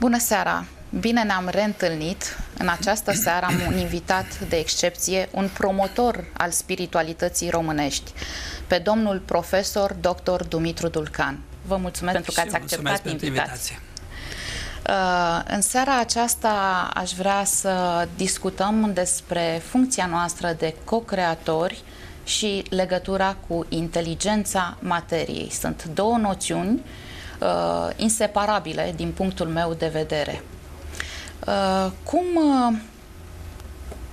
Bună seara! Bine ne-am reîntâlnit. În această seară am un invitat de excepție, un promotor al spiritualității românești, pe domnul profesor dr. Dumitru Dulcan. Vă mulțumesc pentru că ați acceptat invitația. Uh, în seara aceasta aș vrea să discutăm despre funcția noastră de co-creatori și legătura cu inteligența materiei. Sunt două noțiuni uh, inseparabile din punctul meu de vedere. Uh, cum uh,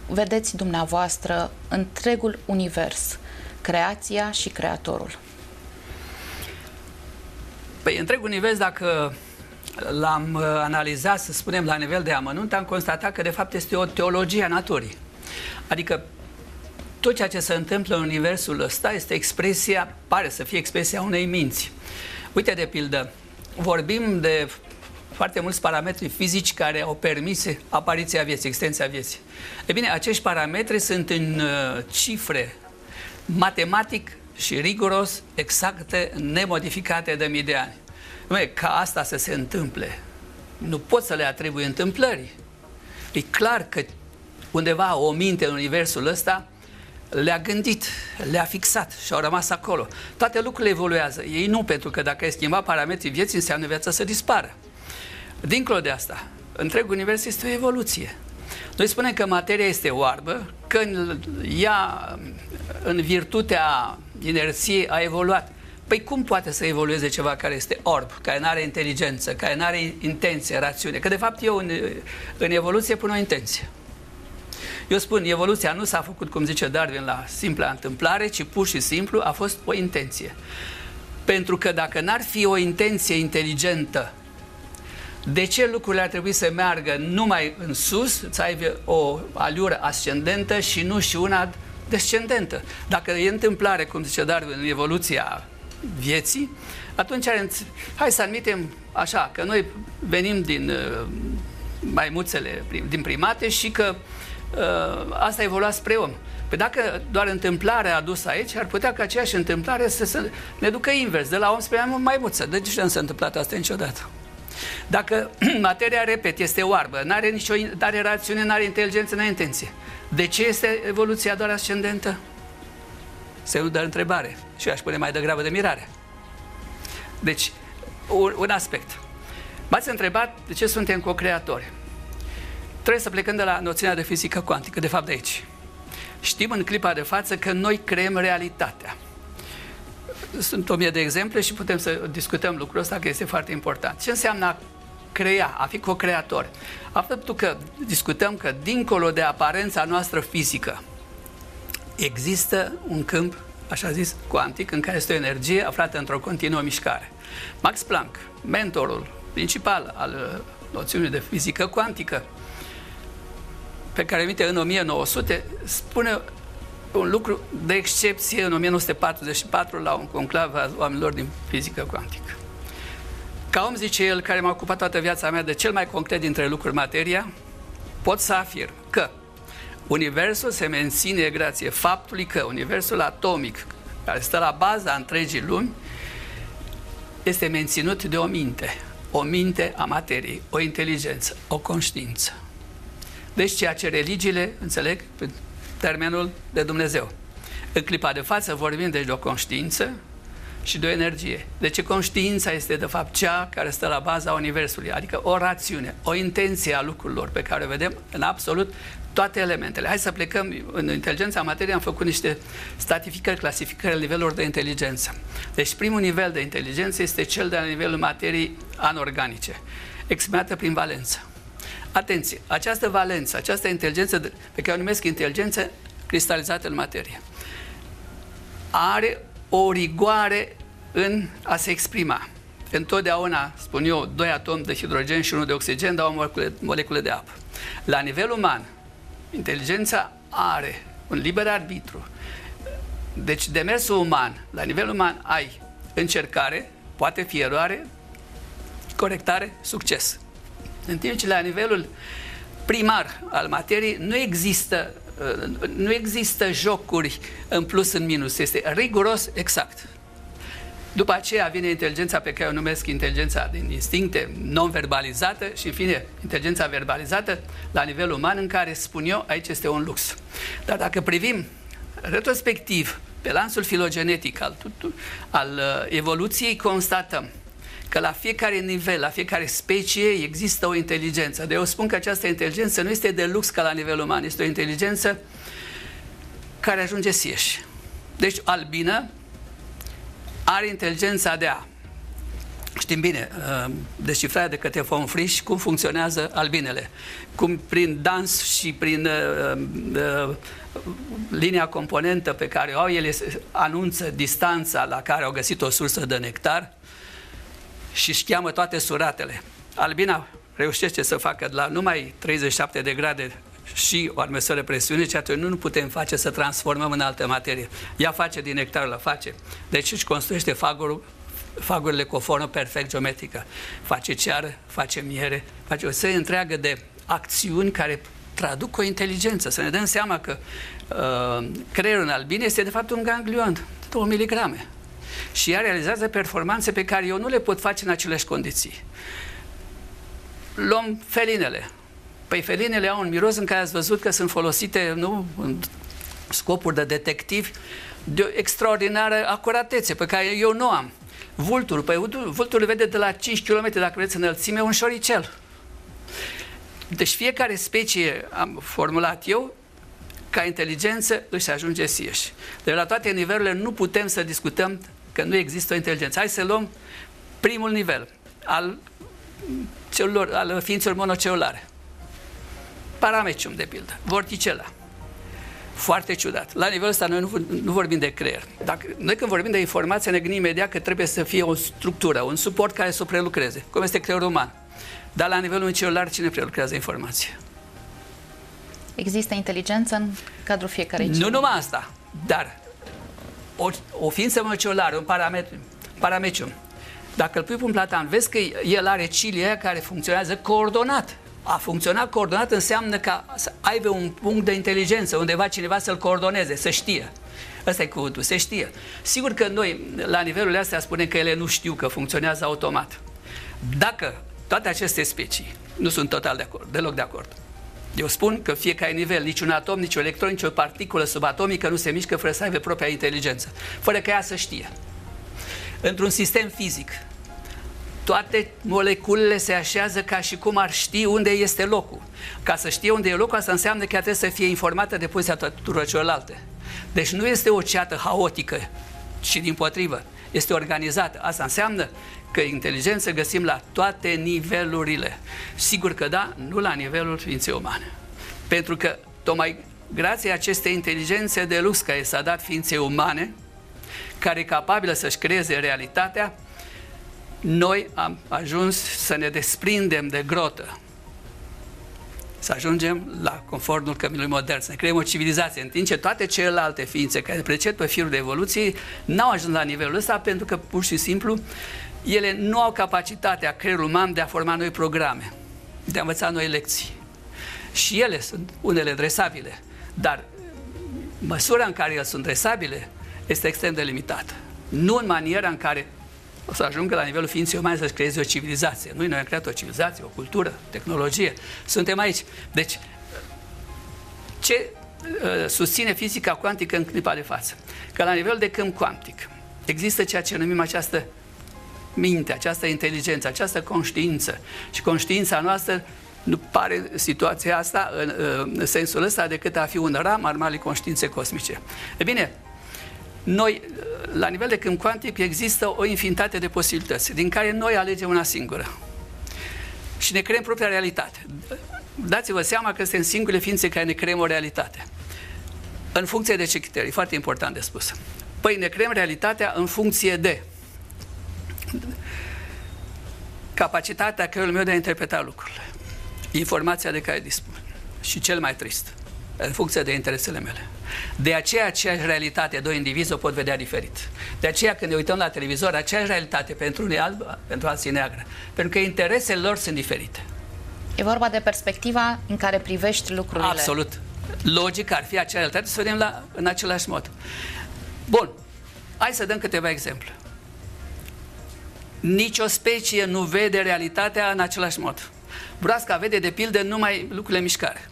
vedeți dumneavoastră întregul univers, creația și creatorul? Păi întregul univers, dacă l-am uh, analizat, să spunem, la nivel de amănunt, am constatat că de fapt este o teologie a naturii. Adică tot ceea ce se întâmplă în universul ăsta este expresia, pare să fie expresia unei minți. Uite, de pildă, vorbim de foarte mulți parametri fizici care au permis apariția vieții, extensia vieții. E bine, acești parametri sunt în uh, cifre matematic și riguros exacte, nemodificate de mii de ani. Numai, ca asta să se întâmple, nu pot să le atribui întâmplării. E clar că undeva o minte în universul ăsta le-a gândit, le-a fixat și au rămas acolo. Toate lucrurile evoluează. Ei nu, pentru că dacă ai schimba parametrii vieții, înseamnă viața să dispară. Dincolo de asta, întreg univers este o evoluție. Noi spunem că materia este oarbă, că ea, în virtutea inerției, a evoluat. Păi cum poate să evolueze ceva care este orb, care nu are inteligență, care nu are intenție, rațiune? Că de fapt eu în, în evoluție pun o intenție. Eu spun, evoluția nu s-a făcut, cum zice Darwin, la simpla întâmplare, ci pur și simplu a fost o intenție. Pentru că dacă n-ar fi o intenție inteligentă, de ce lucrurile ar trebui să meargă numai în sus, să aibă o aliură ascendentă și nu și una descendentă? Dacă e întâmplare, cum zice Darwin, în evoluția vieții, atunci hai să admitem așa, că noi venim din uh, maimuțele, din primate și că uh, asta evolua spre om. Păi dacă doar întâmplarea a dus aici, ar putea ca aceeași întâmplare să, să ne ducă invers, de la om spre maimuță. De ce nu s-a întâmplat asta niciodată? Dacă materia, repet, este oarbă, nu are nicio are rațiune, nu are inteligență, nu are intenție. De ce este evoluția doar ascendentă? Semnul de întrebare. Și aș pune mai degrabă de mirare. Deci, un, un aspect. M-ați întrebat de ce suntem co-creatori. Trebuie să plecăm de la noțiunea de fizică cuantică, de fapt de aici. Știm în clipa de față că noi creăm realitatea. Sunt o mie de exemple și putem să discutăm lucrul ăsta, că este foarte important. Ce înseamnă a crea, a fi co-creator? Faptul că discutăm că dincolo de aparența noastră fizică există un câmp, așa zis, cuantic, în care este o energie aflată într-o continuă mișcare. Max Planck, mentorul principal al uh, noțiunii de fizică cuantică, pe care emite în 1900, spune un lucru de excepție în 1944 la un conclav al oamenilor din fizică cuantică. Ca om, zice el, care m-a ocupat toată viața mea de cel mai concret dintre lucruri materia, pot să afirm că Universul se menține grație faptului că Universul atomic, care stă la baza întregii lumi, este menținut de o minte, o minte a materiei, o inteligență, o conștiință. Deci ceea ce religiile înțeleg termenul de Dumnezeu. În clipa de față vorbim deci de o conștiință și de o energie. Deci conștiința este de fapt cea care stă la baza Universului, adică o rațiune, o intenție a lucrurilor pe care o vedem în absolut toate elementele. Hai să plecăm în inteligența materiei, am făcut niște stratificări, clasificări niveluri de inteligență. Deci primul nivel de inteligență este cel de la nivelul materiei anorganice, exprimată prin valență. Atenție, această valență, această inteligență pe care o numesc inteligență cristalizată în materie, are o rigoare în a se exprima. Întotdeauna, spun eu, doi atomi de hidrogen și unul de oxigen dau molecule, molecule de apă. La nivel uman, inteligența are un liber arbitru. Deci demersul uman, la nivel uman ai încercare, poate fi eroare, corectare, succes. În timp ce la nivelul primar al materiei nu există, uh, nu există jocuri în plus, în minus. Este riguros exact. După aceea vine inteligența pe care o numesc inteligența din instincte non-verbalizată și, în fine, inteligența verbalizată la nivel uman, în care, spun eu, aici este un lux. Dar dacă privim retrospectiv pe lansul filogenetic al, al uh, evoluției, constatăm că la fiecare nivel, la fiecare specie există o inteligență. De eu spun că această inteligență nu este de lux ca la nivel uman, este o inteligență care ajunge sieși. Deci albină are inteligența de a Știm bine, uh, descifrarea de către von Frisch, cum funcționează albinele. Cum prin dans și prin uh, uh, linia componentă pe care o au, ele anunță distanța la care au găsit o sursă de nectar și își cheamă toate suratele. Albina reușește să facă la numai 37 de grade și o măsură presiune, ceea ce nu putem face să transformăm în altă materie. Ea face din nectar, la face. Deci își construiește fagurul, fagurile cu o formă perfect geometrică. Face ceară, face miere, face o serie întreagă de acțiuni care traduc o inteligență. Să ne dăm seama că uh, creierul în albine este de fapt un ganglion, 2 miligrame. Și ea realizează performanțe pe care eu nu le pot face în aceleași condiții. Luăm felinele. Păi felinele au un miros în care ați văzut că sunt folosite nu, în scopuri de detectiv de o extraordinară acuratețe pe care eu nu am. Vulturul, păi vulturul vede de la 5 km dacă vreți înălțime un șoricel. Deci fiecare specie, am formulat eu, ca inteligență își ajunge sieși. Deci la toate nivelurile nu putem să discutăm că nu există o inteligență. Hai să luăm primul nivel al, celulor, al ființelor monocelulare. Paramecium, de pildă, vorticela. Foarte ciudat. La nivelul ăsta noi nu, nu vorbim de creier. Dacă, noi când vorbim de informație ne gândim imediat că trebuie să fie o structură, un suport care să o prelucreze, cum este creierul uman. Dar la nivelul celular cine prelucrează informație? Există inteligență în cadrul fiecarei Nu numai asta, dar o, o ființă moleculară, un parametru, parametru, dacă îl pui pe un platan, vezi că el are cilia care funcționează coordonat. A funcționa coordonat înseamnă că să aibă un punct de inteligență, undeva cineva să-l coordoneze, să știe. Ăsta e cuvântul, se știe. Sigur că noi, la nivelul astea, spunem că ele nu știu că funcționează automat. Dacă toate aceste specii nu sunt total de acord, deloc de acord, eu spun că fiecare nivel, niciun atom, nici o electron, nici o particulă subatomică nu se mișcă fără să aibă propria inteligență, fără ca ea să știe. Într-un sistem fizic, toate moleculele se așează ca și cum ar ști unde este locul. Ca să știe unde e locul, asta înseamnă că ea trebuie să fie informată de poziția tuturor celelalte. Deci nu este o ceată haotică, ci din potrivă, este organizată. Asta înseamnă că inteligență găsim la toate nivelurile. Sigur că da, nu la nivelul ființei umane. Pentru că tocmai grație acestei inteligențe de lux care s-a dat ființei umane, care e capabilă să-și creeze realitatea, noi am ajuns să ne desprindem de grotă, să ajungem la confortul căminului modern, să ne creăm o civilizație, în timp ce toate celelalte ființe care preced pe firul de evoluție n-au ajuns la nivelul ăsta pentru că pur și simplu ele nu au capacitatea creierului uman de a forma noi programe, de a învăța noi lecții. Și ele sunt unele dresabile, dar măsura în care ele sunt dresabile este extrem de limitată. Nu în maniera în care o să ajungă la nivelul ființei umane să-și creeze o civilizație. Noi, noi am creat o civilizație, o cultură, tehnologie. Suntem aici. Deci, ce uh, susține fizica cuantică în clipa de față? Că la nivel de câmp cuantic există ceea ce numim această minte, această inteligență, această conștiință. Și conștiința noastră nu pare situația asta în, în sensul ăsta decât a fi un ram al marii conștiințe cosmice. E bine, noi, la nivel de câmp cuantic, există o infinitate de posibilități, din care noi alegem una singură. Și ne creăm propria realitate. Dați-vă seama că suntem singure ființe care ne creăm o realitate. În funcție de ce criterii, foarte important de spus. Păi ne creăm realitatea în funcție de capacitatea creierului meu de a interpreta lucrurile, informația de care dispun și cel mai trist, în funcție de interesele mele. De aceea aceeași realitate, doi indivizi o pot vedea diferit. De aceea când ne uităm la televizor, aceeași realitate pentru unii alb, pentru alții neagră. Pentru că interesele lor sunt diferite. E vorba de perspectiva în care privești lucrurile. Absolut. Logic ar fi acea realitate să vedem la, în același mod. Bun. Hai să dăm câteva exemple. Nici o specie nu vede realitatea în același mod. Broasca vede de pildă numai lucrurile mișcare.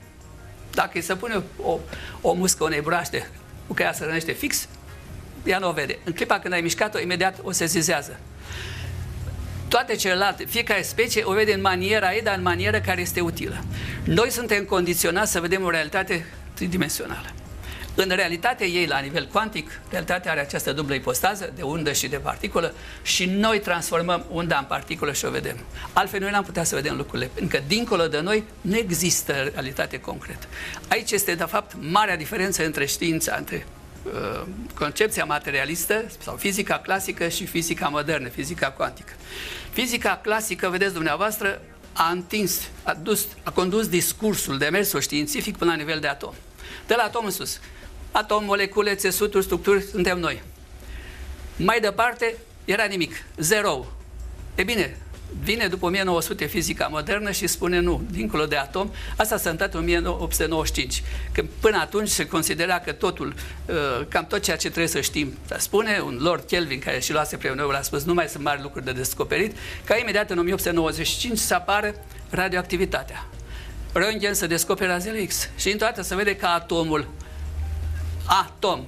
Dacă îi se pune o, o muscă unei broaște cu care ea se rănește fix, ea nu o vede. În clipa când ai mișcat-o, imediat o sezizează. Toate celelalte, fiecare specie o vede în maniera ei, dar în maniera care este utilă. Noi suntem condiționați să vedem o realitate tridimensională. În realitatea ei, la nivel cuantic, realitatea are această dublă ipostază de undă și de particulă și noi transformăm unda în particulă și o vedem. Altfel noi n-am putea să vedem lucrurile, pentru că dincolo de noi nu există realitate concretă. Aici este, de fapt, marea diferență între știința, între uh, concepția materialistă sau fizica clasică și fizica modernă, fizica cuantică. Fizica clasică, vedeți dumneavoastră, a întins, a, dus, a condus discursul, demersul științific până la nivel de atom. De la atom în sus. Atom, molecule, țesuturi, structuri, suntem noi. Mai departe, era nimic, zero. E bine, vine după 1900 fizica modernă și spune nu, dincolo de atom. Asta s-a întâmplat în 1895, când până atunci se considera că totul, uh, cam tot ceea ce trebuie să știm, spune un Lord Kelvin, care și luase premiul Nobel, a spus nu mai sunt mari lucruri de descoperit, ca imediat în 1895 să apară radioactivitatea. Röntgen să descopere razele X și într se vede că atomul atom.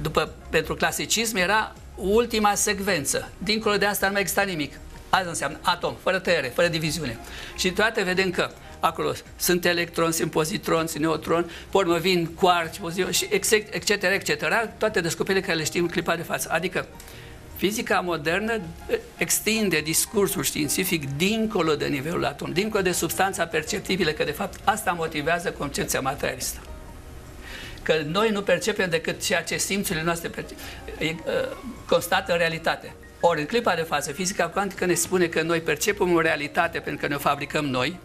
După, pentru clasicism era ultima secvență. Dincolo de asta nu mai exista nimic. Asta înseamnă atom, fără tăiere, fără diviziune. Și toate vedem că acolo sunt electroni, sunt pozitroni, sunt neutroni, pe urmă vin quarci, și etc., etc., etc. Toate descoperirile care le știm în clipa de față. Adică fizica modernă extinde discursul științific dincolo de nivelul atom, dincolo de substanța perceptibilă, că de fapt asta motivează concepția materialistă că noi nu percepem decât ceea ce simțurile noastre uh, constată în realitate. Ori în clipa de față, fizica cuantică ne spune că noi percepem o realitate pentru că ne o fabricăm noi,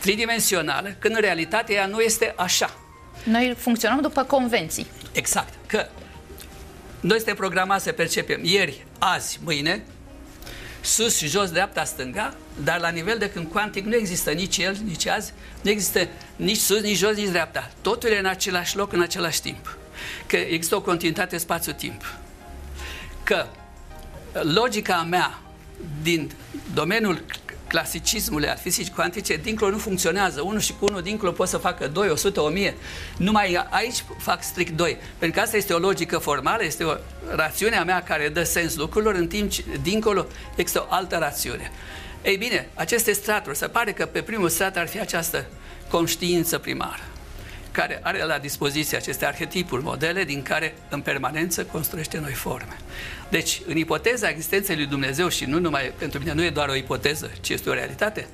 tridimensională, când în realitate ea nu este așa. Noi funcționăm după convenții. Exact. Că noi suntem programați să percepem ieri, azi, mâine, sus, jos, dreapta, stânga, dar la nivel de când cuantic nu există nici el, nici azi, nu există nici sus, nici jos, nici dreapta. Totul e în același loc, în același timp. Că există o continuitate spațiu-timp. Că logica mea din domeniul clasicismului al fizicii cuantice, dincolo nu funcționează. Unul și cu unul dincolo pot să facă 2, 100, 1000. Numai aici fac strict 2. Pentru că asta este o logică formală, este o rațiune a mea care dă sens lucrurilor, în timp ce dincolo există o altă rațiune. Ei bine, aceste straturi, se pare că pe primul strat ar fi această conștiință primară care are la dispoziție aceste arhetipuri, modele din care în permanență construiește noi forme. Deci, în ipoteza existenței lui Dumnezeu și nu numai, pentru mine nu e doar o ipoteză, ci este o realitate,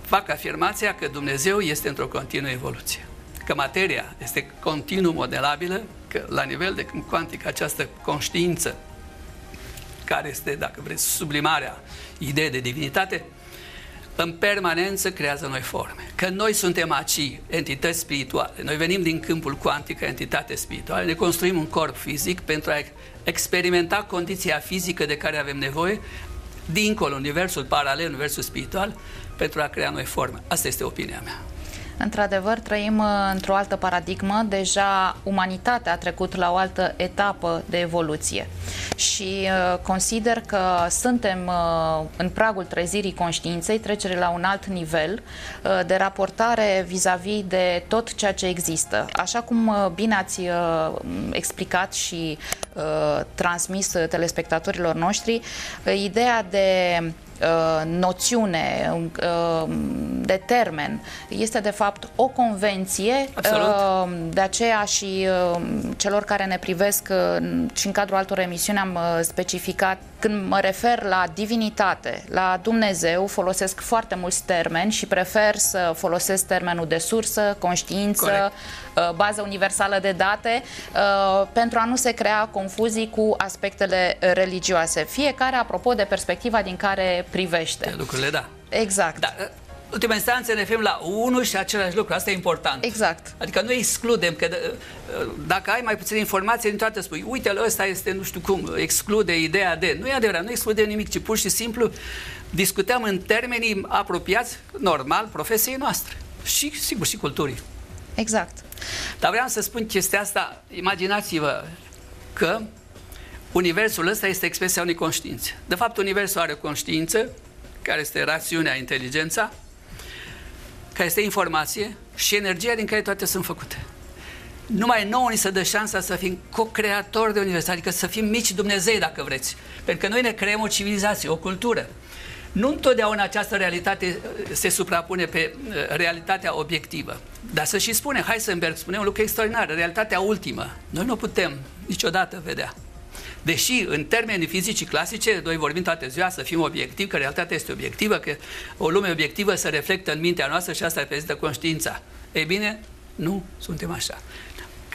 fac afirmația că Dumnezeu este într-o continuă evoluție. Că materia este continuu modelabilă, că la nivel de cuantic această conștiință care este, dacă vreți, sublimarea ideii de divinitate, în permanență creează noi forme. Că noi suntem aci entități spirituale. Noi venim din câmpul cuantic, entitate spirituală, ne construim un corp fizic pentru a experimenta condiția fizică de care avem nevoie dincolo, universul paralel, universul spiritual, pentru a crea noi forme. Asta este opinia mea. Într-adevăr, trăim uh, într-o altă paradigmă. Deja umanitatea a trecut la o altă etapă de evoluție și uh, consider că suntem uh, în pragul trezirii conștiinței, trecere la un alt nivel de raportare vis-a-vis -vis de tot ceea ce există. Așa cum bine ați explicat și transmis telespectatorilor noștri, ideea de Uh, noțiune, uh, de termen. Este de fapt o convenție, Absolut. Uh, de aceea și celor care ne privesc și în cadrul altor emisiuni am specificat când mă refer la divinitate, la Dumnezeu, folosesc foarte mulți termeni și prefer să folosesc termenul de sursă, conștiință, Corect. Uh, bază universală de date, uh, pentru a nu se crea confuzii cu aspectele religioase. Fiecare, apropo de perspectiva din care privește. De lucrurile, da. Exact. Da, ultima instanță ne referim la unul și același lucru. Asta e important. Exact. Adică nu excludem că dacă ai mai puține informații, din toate spui, uite, ăsta este nu știu cum, exclude ideea de... Nu e adevărat, nu exclude nimic, ci pur și simplu discutăm în termenii apropiați, normal, profesiei noastre. Și, sigur, și culturii. Exact. Dar vreau să spun chestia asta, imaginați-vă că Universul ăsta este expresia unei conștiințe. De fapt, Universul are o conștiință, care este rațiunea, inteligența, care este informație și energia din care toate sunt făcute. Numai nouă ni se dă șansa să fim co-creatori de univers, adică să fim mici Dumnezei, dacă vreți. Pentru că noi ne creăm o civilizație, o cultură. Nu întotdeauna această realitate uh, se suprapune pe uh, realitatea obiectivă. Dar să și spune, Heisenberg spune un lucru extraordinar, realitatea ultimă. Noi nu putem niciodată vedea. Deși, în termeni fizicii clasice, noi vorbim toată ziua să fim obiectivi, că realitatea este obiectivă, că o lume obiectivă se reflectă în mintea noastră și asta reprezintă conștiința. Ei bine, nu suntem așa.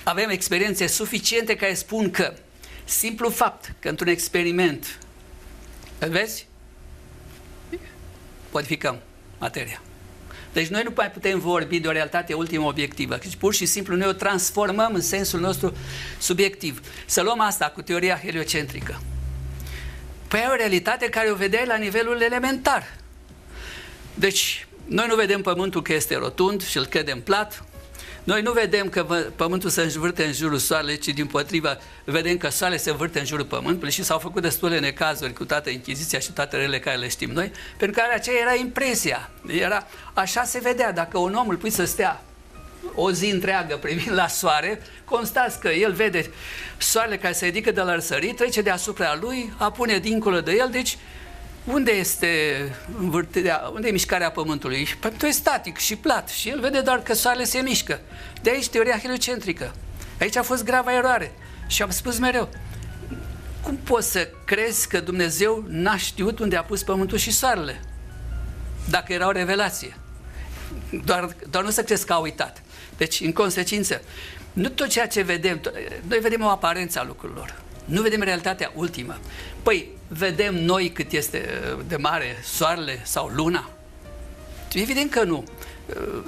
Avem experiențe suficiente care spun că simplu fapt că într-un experiment, îl vezi? Modificăm materia. Deci noi nu mai putem vorbi de o realitate ultimă obiectivă, ci pur și simplu noi o transformăm în sensul nostru subiectiv. Să luăm asta cu teoria heliocentrică. Păi e o realitate care o vedeai la nivelul elementar. Deci, noi nu vedem Pământul că este rotund și îl credem plat, noi nu vedem că Pământul se învârte în jurul Soarelui, ci din potrivă vedem că Soarele se învârte în jurul Pământului și s-au făcut destule necazuri cu toată Inchiziția și toate rele care le știm noi, pentru că aceea era impresia. Era, așa se vedea, dacă un om îl pui să stea o zi întreagă privind la soare, constați că el vede soarele care se ridică de la răsărit, trece deasupra lui, apune dincolo de el, deci unde este învârtirea, unde e mișcarea Pământului? Pământul e static și plat și el vede doar că soarele se mișcă. De aici teoria heliocentrică. Aici a fost grava eroare. Și am spus mereu, cum poți să crezi că Dumnezeu n-a știut unde a pus Pământul și soarele? Dacă era o revelație. Doar, doar nu să crezi că a uitat. Deci, în consecință, nu tot ceea ce vedem, noi vedem o aparență a lucrurilor. Nu vedem realitatea ultimă. Păi, vedem noi cât este uh, de mare soarele sau luna? Evident că nu. Uh,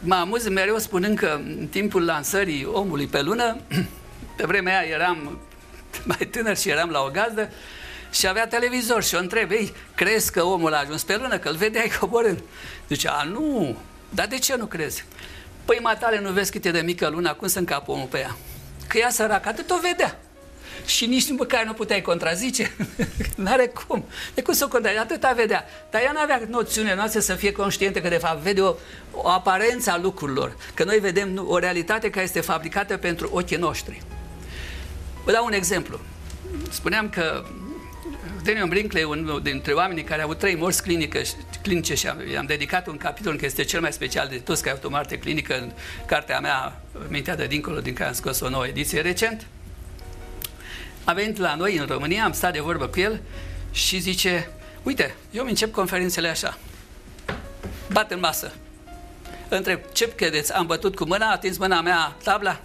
mă amuz mereu spunând că în timpul lansării omului pe lună, pe vremea aia eram mai tânăr și eram la o gazdă și avea televizor și o întreb, ei, crezi că omul a ajuns pe lună, că îl vedeai coborând? Zice, a, nu, dar de ce nu crezi? Păi, matale, nu vezi cât e de mică luna, cum să încapă omul pe ea? Că ea săracă, atât o vedea și nici măcar nu puteai contrazice. N-are cum. De cum să o contrazice? Atâta vedea. Dar ea nu avea noțiunea noastră să fie conștientă că de fapt vede o, o aparență a lucrurilor. Că noi vedem o realitate care este fabricată pentru ochii noștri. Vă dau un exemplu. Spuneam că Daniel Brinkley, unul dintre oamenii care au avut trei morți clinică, clinice și am, am dedicat un capitol că este cel mai special de toți care au avut o moarte clinică în cartea mea, Mintea de dincolo, din care am scos o nouă ediție recent a venit la noi în România, am stat de vorbă cu el și zice, uite, eu îmi încep conferințele așa, bat în masă, întreb, ce credeți, am bătut cu mâna, a atins mâna mea tabla?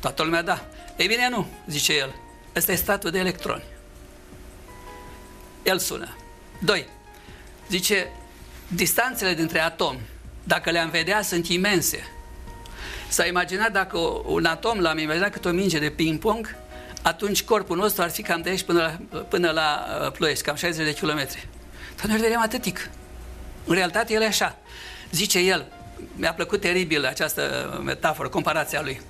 Toată lumea da. Ei bine, nu, zice el, ăsta e statul de electroni. El sună. Doi, zice, distanțele dintre atomi, dacă le-am vedea, sunt imense. S-a imaginat dacă un atom l-am imaginat cât o minge de ping-pong, atunci corpul nostru ar fi cam de aici până la, până la uh, Ploiești, cam 60 de kilometri. Dar noi vedem atâtic. În realitate el e așa. Zice el, mi-a plăcut teribil această metaforă, comparația lui.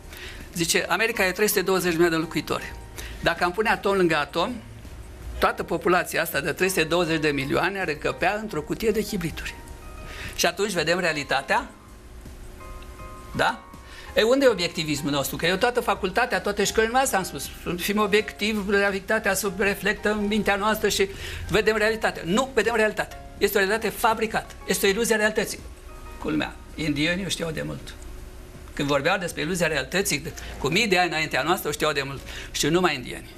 Zice, America e 320 de milioane de locuitori. Dacă am pune atom lângă atom, toată populația asta de 320 de milioane ar încăpea într-o cutie de chibrituri. Și atunci vedem realitatea, da? E unde e obiectivismul nostru? Că eu toată facultatea, toate școlile noastre am spus, fim obiectiv, realitatea se reflectă în mintea noastră și vedem realitatea. Nu vedem realitatea. Este o realitate fabricată. Este o iluzie a realității. Culmea, indienii o știau de mult. Când vorbeau despre iluzia realității, cu mii de ani înaintea noastră, o știau de mult. Și numai indieni.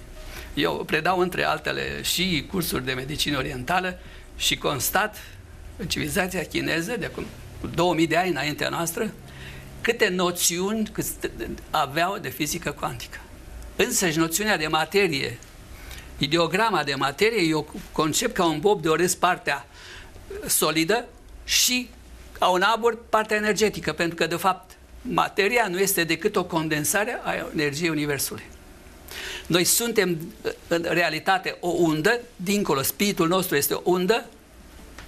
Eu predau între altele și cursuri de medicină orientală și constat în civilizația chineză, de acum 2000 de ani înaintea noastră, câte noțiuni aveau de fizică cuantică. Însă și noțiunea de materie, ideograma de materie, eu concep ca un bob de orez partea solidă și ca un abur partea energetică, pentru că, de fapt, materia nu este decât o condensare a energiei Universului. Noi suntem, în realitate, o undă, dincolo, spiritul nostru este o undă,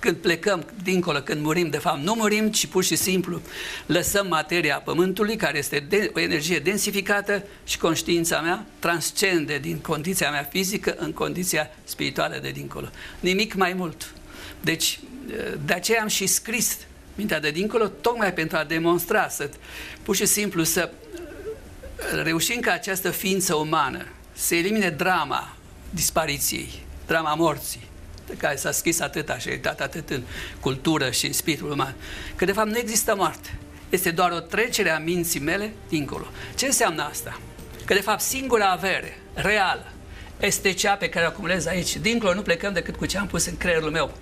când plecăm dincolo, când murim, de fapt nu murim, ci pur și simplu lăsăm materia pământului, care este de, o energie densificată și conștiința mea transcende din condiția mea fizică în condiția spirituală de dincolo. Nimic mai mult. Deci, de aceea am și scris mintea de dincolo, tocmai pentru a demonstra, să, pur și simplu să reușim ca această ființă umană să elimine drama dispariției, drama morții, de care s-a scris atât și uitat atât în cultură și în spiritul uman, că de fapt nu există moarte. Este doar o trecere a minții mele dincolo. Ce înseamnă asta? Că de fapt singura avere reală este cea pe care o acumulez aici. Dincolo nu plecăm decât cu ce am pus în creierul meu.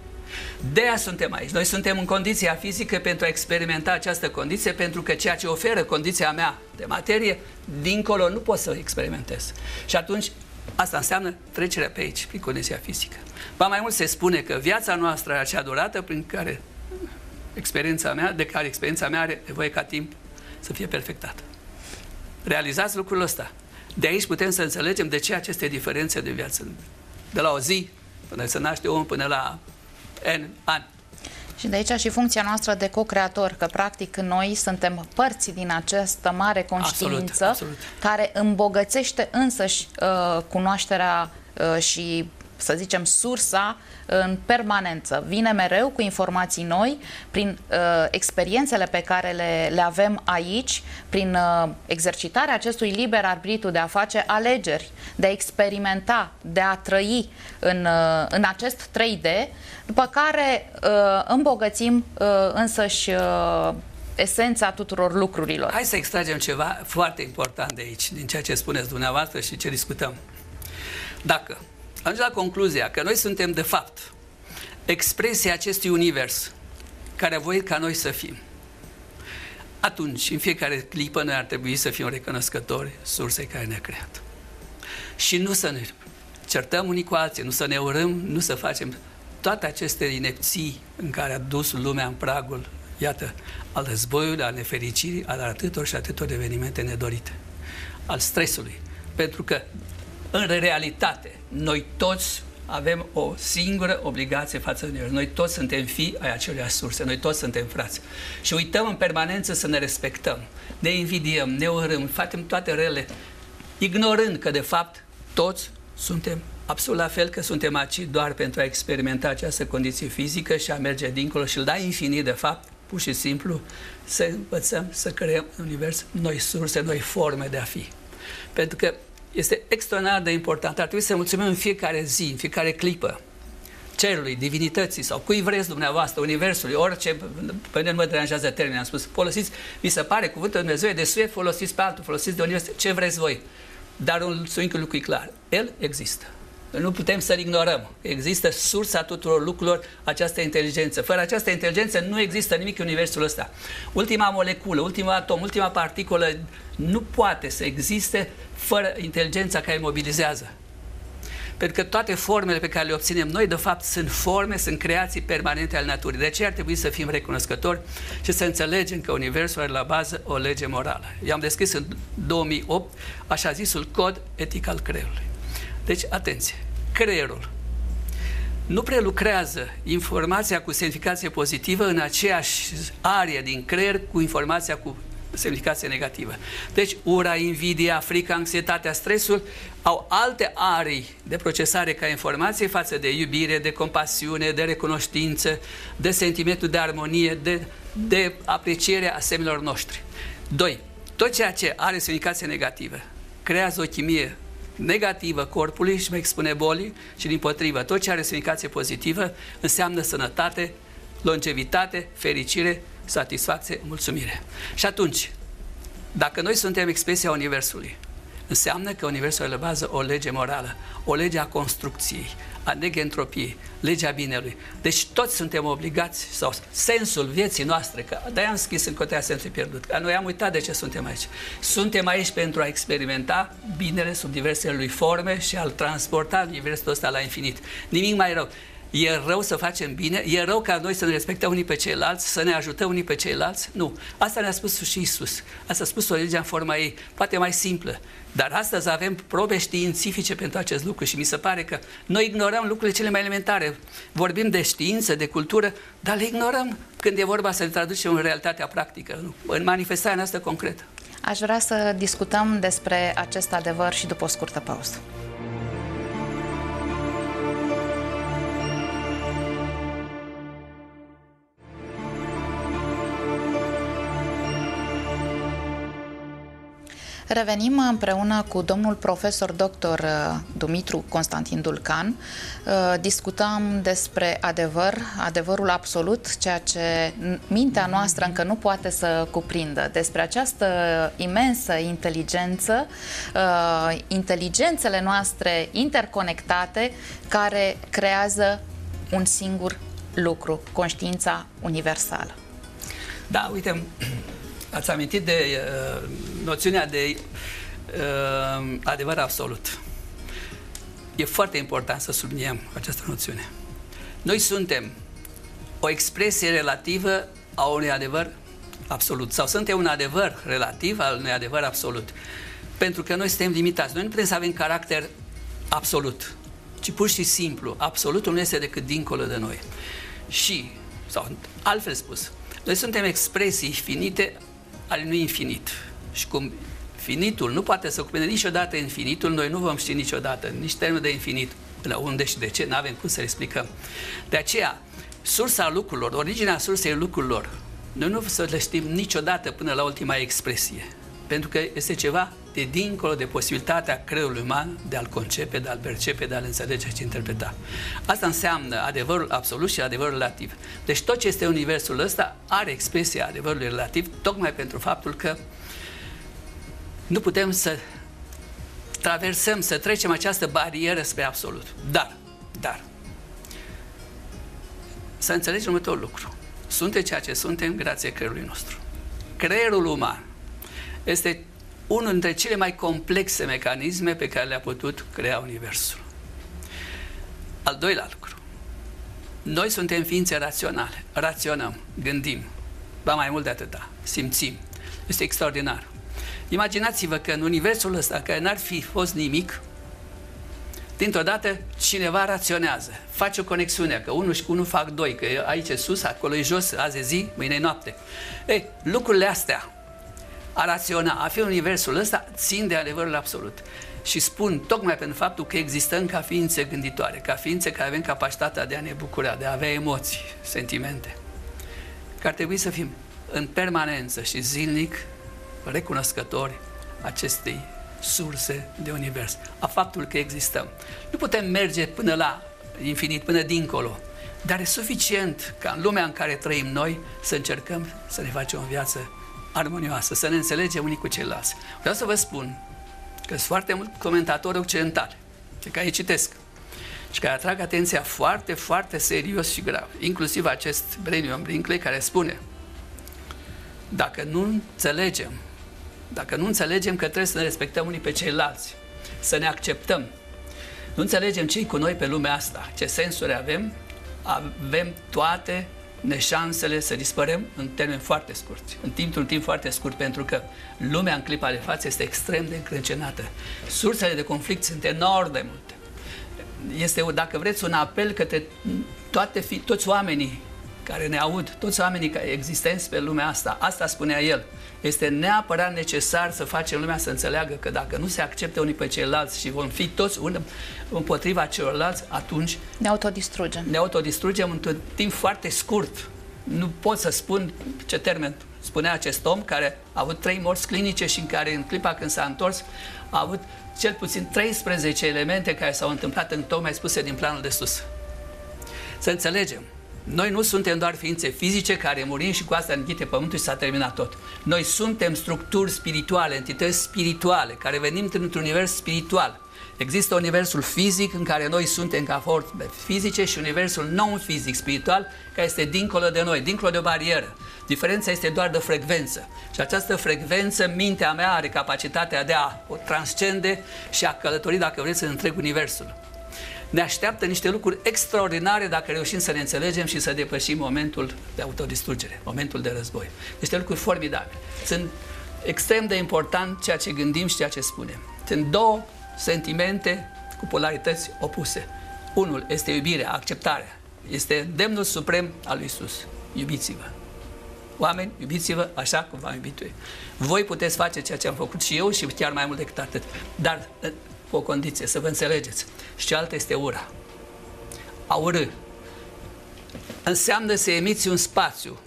De aia suntem aici. Noi suntem în condiția fizică pentru a experimenta această condiție, pentru că ceea ce oferă condiția mea de materie, dincolo nu pot să experimentez. Și atunci Asta înseamnă trecerea pe aici, prin condiția fizică. Ba mai mult se spune că viața noastră e acea durată prin care experiența mea, de care experiența mea are nevoie ca timp să fie perfectată. Realizați lucrul ăsta. De aici putem să înțelegem de ce aceste diferențe de viață. De la o zi până să naște om până la N ani. Și de aici și funcția noastră de co-creator, că practic noi suntem părți din această mare conștiință absolut, absolut. care îmbogățește însăși uh, cunoașterea uh, și să zicem, sursa în permanență. Vine mereu cu informații noi, prin uh, experiențele pe care le, le avem aici, prin uh, exercitarea acestui liber arbitru de a face alegeri, de a experimenta, de a trăi în, uh, în acest 3D, după care uh, îmbogățim uh, însăși uh, esența tuturor lucrurilor. Hai să extragem ceva foarte important de aici, din ceea ce spuneți dumneavoastră și ce discutăm. Dacă ajunge la concluzia că noi suntem, de fapt, expresia acestui univers care a voit ca noi să fim. Atunci, în fiecare clipă, noi ar trebui să fim recunoscători sursei care ne-a creat. Și nu să ne certăm unii cu alții, nu să ne urâm, nu să facem toate aceste inepții în care a dus lumea în pragul, iată, al războiului, al nefericirii, al atâtor și atâtor evenimente nedorite, al stresului. Pentru că, în realitate, noi toți avem o singură obligație față de Noi. Noi toți suntem fii ai acelei surse, noi toți suntem frați. Și uităm în permanență să ne respectăm. Ne invidiem, ne urâm, facem toate rele, ignorând că de fapt toți suntem absolut la fel că suntem aici doar pentru a experimenta această condiție fizică și a merge dincolo și îl da infinit de fapt, pur și simplu, să învățăm să creăm în univers noi surse, noi forme de a fi. Pentru că este extraordinar de important. Ar trebui să mulțumim în fiecare zi, în fiecare clipă, cerului, divinității sau cui vreți dumneavoastră, universului, orice, pe mine nu mă deranjează termenul, am spus, folosiți, mi se pare, cuvântul Dumnezeu de suie, folosiți pe altul, folosiți de univers, ce vreți voi. Dar un singur lucru e clar, El există. Nu putem să-l ignorăm. Există sursa tuturor lucrurilor, această inteligență. Fără această inteligență nu există nimic în universul ăsta. Ultima moleculă, ultima atom, ultima particulă nu poate să existe fără inteligența care mobilizează. Pentru că toate formele pe care le obținem noi, de fapt, sunt forme, sunt creații permanente ale naturii. De aceea ar trebui să fim recunoscători și să înțelegem că Universul are la bază o lege morală. Eu am deschis în 2008 așa zisul cod etic al creierului. Deci, atenție, creierul nu prelucrează informația cu semnificație pozitivă în aceeași arie din creier cu informația cu semnificație negativă. Deci, ura, invidia, frica, anxietatea, stresul au alte arii de procesare ca informație față de iubire, de compasiune, de recunoștință, de sentimentul de armonie, de, de apreciere a semnelor noștri. Doi, tot ceea ce are semnificație negativă creează o chimie negativă corpului și mă expune bolii și din potrivă tot ce are semnificație pozitivă înseamnă sănătate, longevitate, fericire, satisfacție, mulțumire. Și atunci, dacă noi suntem expresia Universului, înseamnă că Universul are la bază o lege morală, o lege a construcției, a negentropiei, legea binelui. Deci toți suntem obligați, sau sensul vieții noastre, că de-aia am scris în cotea sensului pierdut, că noi am uitat de ce suntem aici. Suntem aici pentru a experimenta binele sub diversele lui forme și a-l transporta universul ăsta la infinit. Nimic mai rău. E rău să facem bine? E rău ca noi să ne respectăm unii pe ceilalți, să ne ajutăm unii pe ceilalți? Nu. Asta ne-a spus și Isus. Asta a spus religia în forma ei, poate mai simplă. Dar astăzi avem probe științifice pentru acest lucru și mi se pare că noi ignorăm lucrurile cele mai elementare. Vorbim de știință, de cultură, dar le ignorăm când e vorba să le traducem în realitatea practică, în manifestarea noastră concretă. Aș vrea să discutăm despre acest adevăr și după o scurtă pauză. Revenim împreună cu domnul profesor dr. Uh, Dumitru Constantin Dulcan. Uh, discutăm despre adevăr, adevărul absolut, ceea ce mintea noastră încă nu poate să cuprindă. Despre această imensă inteligență, uh, inteligențele noastre interconectate care creează un singur lucru, conștiința universală. Da, uite, ați amintit de uh, noțiunea de uh, adevăr absolut. E foarte important să subliniem această noțiune. Noi suntem o expresie relativă a unui adevăr absolut sau suntem un adevăr relativ al unui adevăr absolut. Pentru că noi suntem limitați. Noi nu putem să avem caracter absolut, ci pur și simplu, absolutul nu este decât dincolo de noi. Și, sau altfel spus, noi suntem expresii finite ale unui infinit. Și cum finitul nu poate să cuprinde niciodată infinitul, noi nu vom ști niciodată nici termenul de infinit, la unde și de ce, nu avem cum să explicăm. De aceea, sursa lucrurilor, originea sursei lucrurilor, noi nu să le știm niciodată până la ultima expresie. Pentru că este ceva de dincolo de posibilitatea creierului uman de a-l concepe, de a-l percepe, de a-l înțelege și interpreta. Asta înseamnă adevărul absolut și adevărul relativ. Deci tot ce este universul ăsta are expresia adevărului relativ, tocmai pentru faptul că nu putem să traversăm, să trecem această barieră spre absolut. Dar, dar, să înțelegem următorul lucru. Suntem ceea ce suntem grație creierului nostru. Creierul uman este unul dintre cele mai complexe mecanisme pe care le-a putut crea Universul. Al doilea lucru. Noi suntem ființe raționale. Raționăm, gândim. Ba mai mult de atâta, simțim. Este extraordinar. Imaginați-vă că în universul ăsta, care n-ar fi fost nimic, dintr-o dată cineva raționează, face o conexiune, că unul și cu unul fac doi, că aici e sus, acolo e jos, azi e zi, mâine e noapte. Ei, lucrurile astea a raționa, a fi universul ăsta, țin de adevărul absolut. Și spun tocmai pentru faptul că existăm ca ființe gânditoare, ca ființe care avem capacitatea de a ne bucura, de a avea emoții, sentimente. Că ar trebui să fim în permanență și zilnic recunoscători acestei surse de univers, a faptul că existăm. Nu putem merge până la infinit, până dincolo, dar e suficient ca în lumea în care trăim noi să încercăm să ne facem o viață armonioasă, să ne înțelegem unii cu ceilalți. Vreau să vă spun că sunt foarte mulți comentatori occidentali, pe care îi citesc, și care atrag atenția foarte, foarte serios și grav. Inclusiv acest Brenion Brinkley care spune dacă nu înțelegem, dacă nu înțelegem că trebuie să ne respectăm unii pe ceilalți, să ne acceptăm, nu înțelegem ce cu noi pe lumea asta, ce sensuri avem, avem toate neșansele să dispărăm în termeni foarte scurți, în timp, un timp foarte scurt, pentru că lumea în clipa de față este extrem de încrâncenată. Sursele de conflict sunt enorm de multe. Este, dacă vreți, un apel către toate, toți oamenii care ne aud, toți oamenii care existenți pe lumea asta, asta spunea el, este neapărat necesar să facem lumea să înțeleagă că dacă nu se acceptă unii pe ceilalți și vom fi toți un, împotriva celorlalți, atunci ne autodistrugem. Ne autodistrugem într-un timp foarte scurt. Nu pot să spun ce termen spunea acest om care a avut trei morți clinice și în care în clipa când s-a întors a avut cel puțin 13 elemente care s-au întâmplat în tocmai spuse din planul de sus. Să înțelegem, noi nu suntem doar ființe fizice care murim și cu asta înghite pământul și s-a terminat tot. Noi suntem structuri spirituale, entități spirituale, care venim într-un univers spiritual. Există universul fizic în care noi suntem ca forme fizice și universul non-fizic, spiritual, care este dincolo de noi, dincolo de o barieră. Diferența este doar de frecvență. Și această frecvență, mintea mea are capacitatea de a o transcende și a călători, dacă vreți, în întreg universul. Ne așteaptă niște lucruri extraordinare dacă reușim să ne înțelegem și să depășim momentul de autodistrugere, momentul de război. Niște lucruri formidabile. Sunt extrem de important ceea ce gândim și ceea ce spunem. Sunt două sentimente cu polarități opuse. Unul este iubirea, acceptarea. Este demnul suprem al lui Isus. Iubiți-vă. Oameni, iubiți-vă așa cum v-am iubit eu. Voi puteți face ceea ce am făcut și eu și chiar mai mult decât atât. Dar cu o condiție, să vă înțelegeți. Și cealaltă este ura. A urâ înseamnă să emiți un spațiu,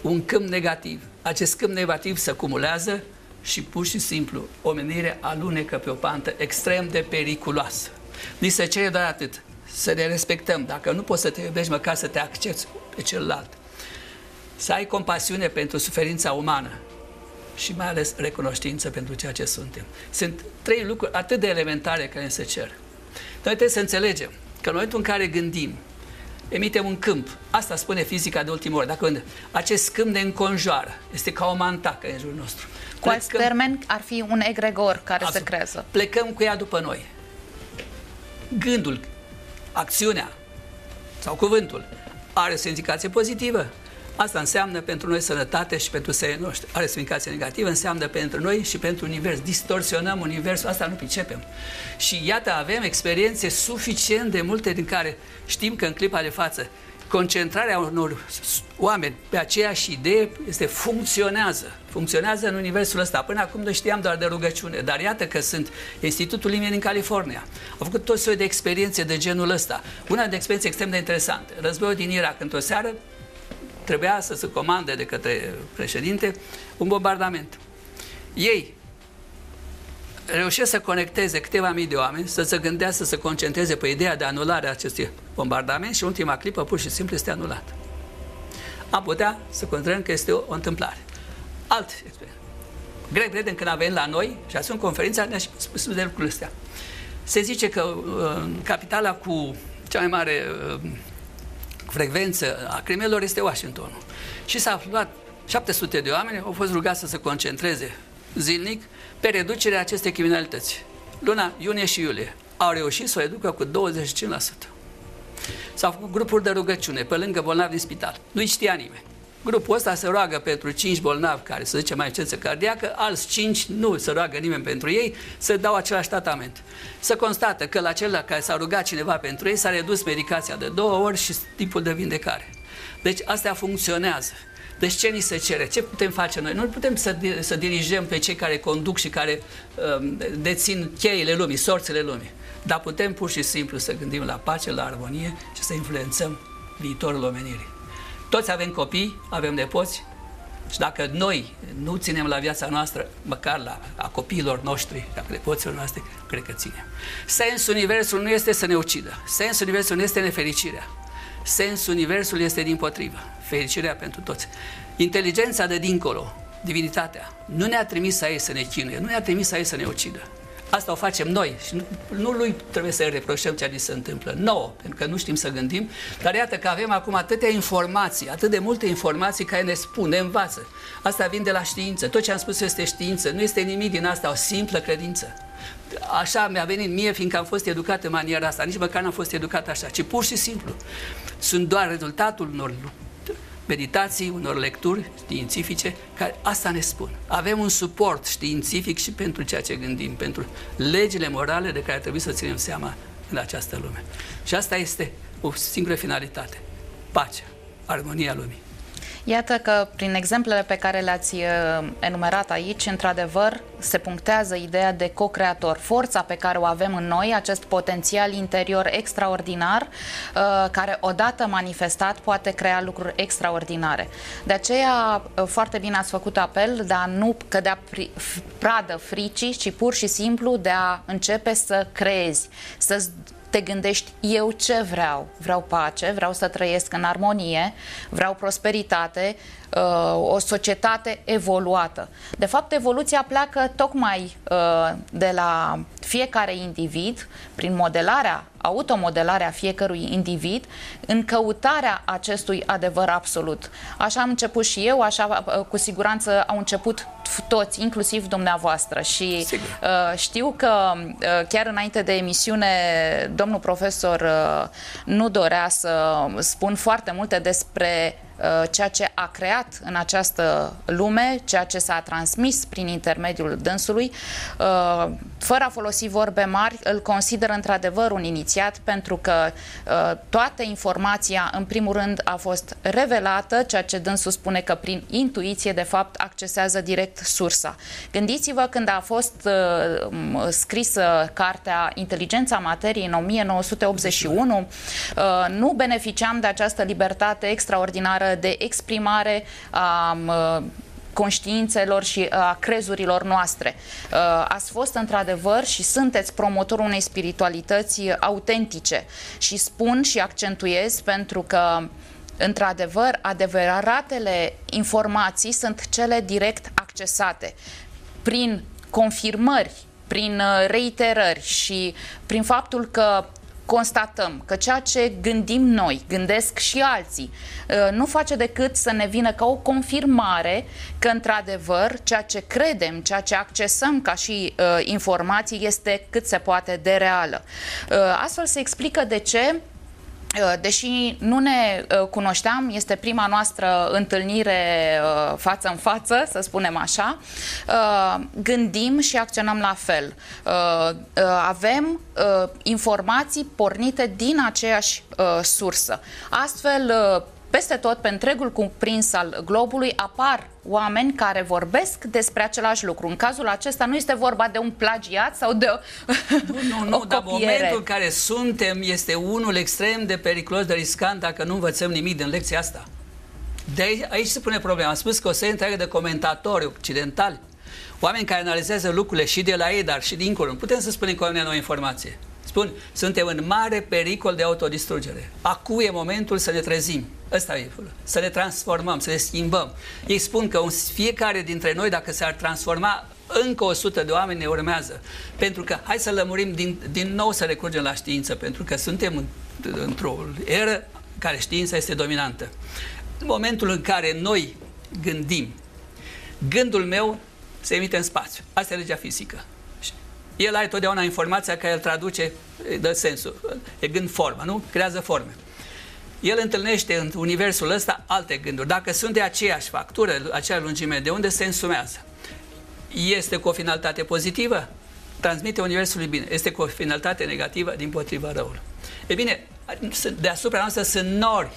un câmp negativ. Acest câmp negativ se acumulează și pur și simplu omenirea alunecă pe o pantă extrem de periculoasă. Ni se cere doar atât, să ne respectăm. Dacă nu poți să te iubești, măcar să te accepti pe celălalt. Să ai compasiune pentru suferința umană și mai ales recunoștință pentru ceea ce suntem. Sunt trei lucruri atât de elementare care ne se cer. Noi trebuie să înțelegem că în momentul în care gândim, emitem un câmp. Asta spune fizica de ultimă oră. Dacă acest câmp ne înconjoară, este ca o mantacă în jurul nostru. Cu alt termen, ar fi un egregor care Absolut. se creează. Plecăm cu ea după noi. Gândul, acțiunea sau cuvântul are semnificație pozitivă. Asta înseamnă pentru noi sănătate și pentru serii noștri. Are semnificație negativă, înseamnă pentru noi și pentru univers. Distorsionăm universul, asta nu pricepem. Și iată, avem experiențe suficient de multe din care știm că în clipa de față concentrarea unor oameni pe aceeași idee este funcționează. Funcționează în universul ăsta. Până acum nu știam doar de rugăciune, dar iată că sunt Institutul Limie din California. Au făcut tot soiul de experiențe de genul ăsta. Una de experiențe extrem de interesante. Războiul din Irak, într-o seară, trebuia să se comande de către președinte un bombardament. Ei reușesc să conecteze câteva mii de oameni, să se gândească, să se concentreze pe ideea de anulare a acestui bombardament și ultima clipă pur și simplu este anulat. Am putea să considerăm că este o, o întâmplare. Alt experiență. Greg Breden, când a venit la noi și a spus în conferința, ne-a spus de lucrurile astea. Se zice că uh, capitala cu cea mai mare uh, frecvență a crimelor este Washingtonul. Și s-a luat 700 de oameni, au fost rugați să se concentreze zilnic pe reducerea acestei criminalități. Luna iunie și iulie au reușit să o reducă cu 25%. S-au făcut grupuri de rugăciune pe lângă bolnavi din spital. Nu-i știa nimeni. Grupul ăsta se roagă pentru 5 bolnavi care, să zicem, mai insuficiență cardiacă, alți 5 nu se roagă nimeni pentru ei, să dau același tratament. Se constată că la cel la care s-a rugat cineva pentru ei s-a redus medicația de două ori și timpul de vindecare. Deci astea funcționează. Deci ce ni se cere? Ce putem face noi? Nu putem să, să dirijăm pe cei care conduc și care um, dețin cheile lumii, sorțele lumii. Dar putem pur și simplu să gândim la pace, la armonie și să influențăm viitorul omenirii. Toți avem copii, avem nepoți și dacă noi nu ținem la viața noastră, măcar la a copiilor noștri, la nepoților noastre, cred că ținem. Sensul Universului nu este să ne ucidă. Sensul Universului nu este nefericirea. Sensul Universului este din potrivă. Fericirea pentru toți. Inteligența de dincolo, divinitatea, nu ne-a trimis aici să ne chinuie, nu ne-a trimis aici să ne ucidă. Asta o facem noi și nu, nu lui trebuie să reproșăm ceea ce se întâmplă. Nouă, pentru că nu știm să gândim, dar iată că avem acum atâtea informații, atât de multe informații care ne spun, ne învață. Asta vine de la știință. Tot ce am spus este știință, nu este nimic din asta, o simplă credință. Așa mi-a venit mie, fiindcă am fost educat în maniera asta. Nici măcar n-am fost educat așa, ci pur și simplu. Sunt doar rezultatul unor meditații, unor lecturi științifice care asta ne spun. Avem un suport științific și pentru ceea ce gândim, pentru legile morale de care trebuie să ținem seama în această lume. Și asta este o singură finalitate. Pacea, armonia lumii. Iată că prin exemplele pe care le-ați uh, enumerat aici, într-adevăr, se punctează ideea de co-creator, forța pe care o avem în noi, acest potențial interior extraordinar, uh, care odată manifestat poate crea lucruri extraordinare. De aceea, uh, foarte bine ați făcut apel de a nu cădea pradă fricii, ci pur și simplu de a începe să creezi, să te gândești eu ce vreau. Vreau pace, vreau să trăiesc în armonie, vreau prosperitate, uh, o societate evoluată. De fapt, evoluția pleacă tocmai uh, de la fiecare individ, prin modelarea, automodelarea fiecărui individ, în căutarea acestui adevăr absolut. Așa am început și eu, așa cu siguranță au început toți, inclusiv dumneavoastră. Și uh, știu că uh, chiar înainte de emisiune, domnul profesor uh, nu dorea să spun foarte multe despre Uh, ceea ce a creat în această lume, ceea ce s-a transmis prin intermediul dânsului, uh, fără a folosi vorbe mari, îl consider într-adevăr un inițiat pentru că uh, toată informația, în primul rând, a fost revelată, ceea ce dânsul spune că prin intuiție, de fapt, accesează direct sursa. Gândiți-vă când a fost scrisă cartea Inteligența Materiei în 1981, nu beneficiam de această libertate extraordinară de exprimare a conștiințelor și a crezurilor noastre. Ați fost într-adevăr și sunteți promotorul unei spiritualități autentice și spun și accentuez pentru că într-adevăr adevăratele informații sunt cele direct accesate prin confirmări prin reiterări și prin faptul că constatăm că ceea ce gândim noi, gândesc și alții, uh, nu face decât să ne vină ca o confirmare că, într-adevăr, ceea ce credem, ceea ce accesăm ca și uh, informații este cât se poate de reală. Uh, astfel se explică de ce Uh, deși nu ne uh, cunoșteam, este prima noastră întâlnire uh, față în față, să spunem așa, gândim și acționăm la fel. Avem informații pornite din aceeași sursă. Astfel, peste tot, pe întregul cuprins al globului, apar oameni care vorbesc despre același lucru. În cazul acesta nu este vorba de un plagiat sau de o, nu, nu, o dar momentul în care suntem este unul extrem de periculos, de riscant dacă nu învățăm nimic din lecția asta. De aici, aici se pune problema. Am spus că o serie întreagă de comentatori occidentali, oameni care analizează lucrurile și de la ei, dar și dincolo. Putem să spunem că oamenii o informație. Spun, suntem în mare pericol de autodistrugere. Acum e momentul să ne trezim. Ăsta e Să ne transformăm, să ne schimbăm. Ei spun că un, fiecare dintre noi, dacă s-ar transforma, încă 100 de oameni ne urmează. Pentru că, hai să lămurim din, din nou să recurgem la știință, pentru că suntem într-o eră în care știința este dominantă. În momentul în care noi gândim, gândul meu se emite în spațiu. Asta e legea fizică. El are totdeauna informația care îl traduce, dă sensul. E gând formă, nu? Creează forme. El întâlnește în universul ăsta alte gânduri. Dacă sunt de aceeași factură, aceeași lungime, de unde se însumează? Este cu o finalitate pozitivă? Transmite universului bine. Este cu o finalitate negativă din potriva răului. E bine, deasupra noastră sunt nori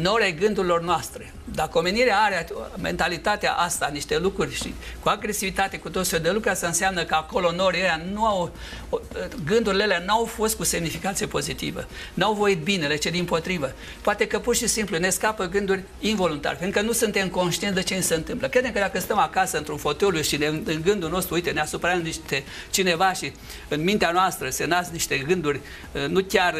nore gândurilor noastre. Dacă omenirea are mentalitatea asta, niște lucruri și cu agresivitate, cu tot felul de lucruri, asta înseamnă că acolo norii ăia nu au, gândurile alea n-au fost cu semnificație pozitivă. N-au voit binele, ce din potrivă. Poate că pur și simplu ne scapă gânduri involuntar, pentru că nu suntem conștienți de ce se întâmplă. Credem că dacă stăm acasă într-un fotoliu și ne, în gândul nostru, uite, ne asupra niște cineva și în mintea noastră se nasc niște gânduri nu chiar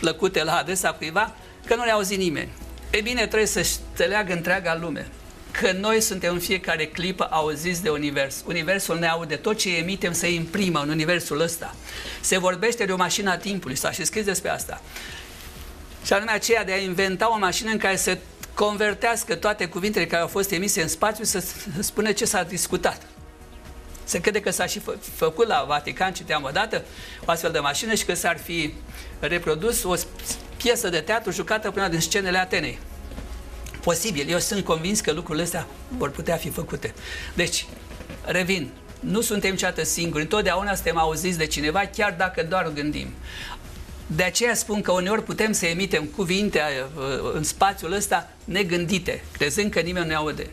plăcute la adresa cuiva, că nu le auzi nimeni. E bine, trebuie să înțeleagă întreaga lume că noi suntem în fiecare clipă auziți de univers. Universul ne aude. Tot ce emitem se imprimă în universul ăsta. Se vorbește de o mașină a timpului. S-a și scris despre asta. Și anume aceea de a inventa o mașină în care să convertească toate cuvintele care au fost emise în spațiu să spune ce s-a discutat. Se crede că s-a și fă, făcut la Vatican, citeam odată, o astfel de mașină și că s-ar fi reprodus o piesă de teatru jucată până din scenele Atenei. Posibil, eu sunt convins că lucrurile astea vor putea fi făcute. Deci, revin, nu suntem niciodată singuri, întotdeauna suntem auziți de cineva, chiar dacă doar gândim. De aceea spun că uneori putem să emitem cuvinte uh, în spațiul ăsta negândite, crezând că nimeni nu ne aude.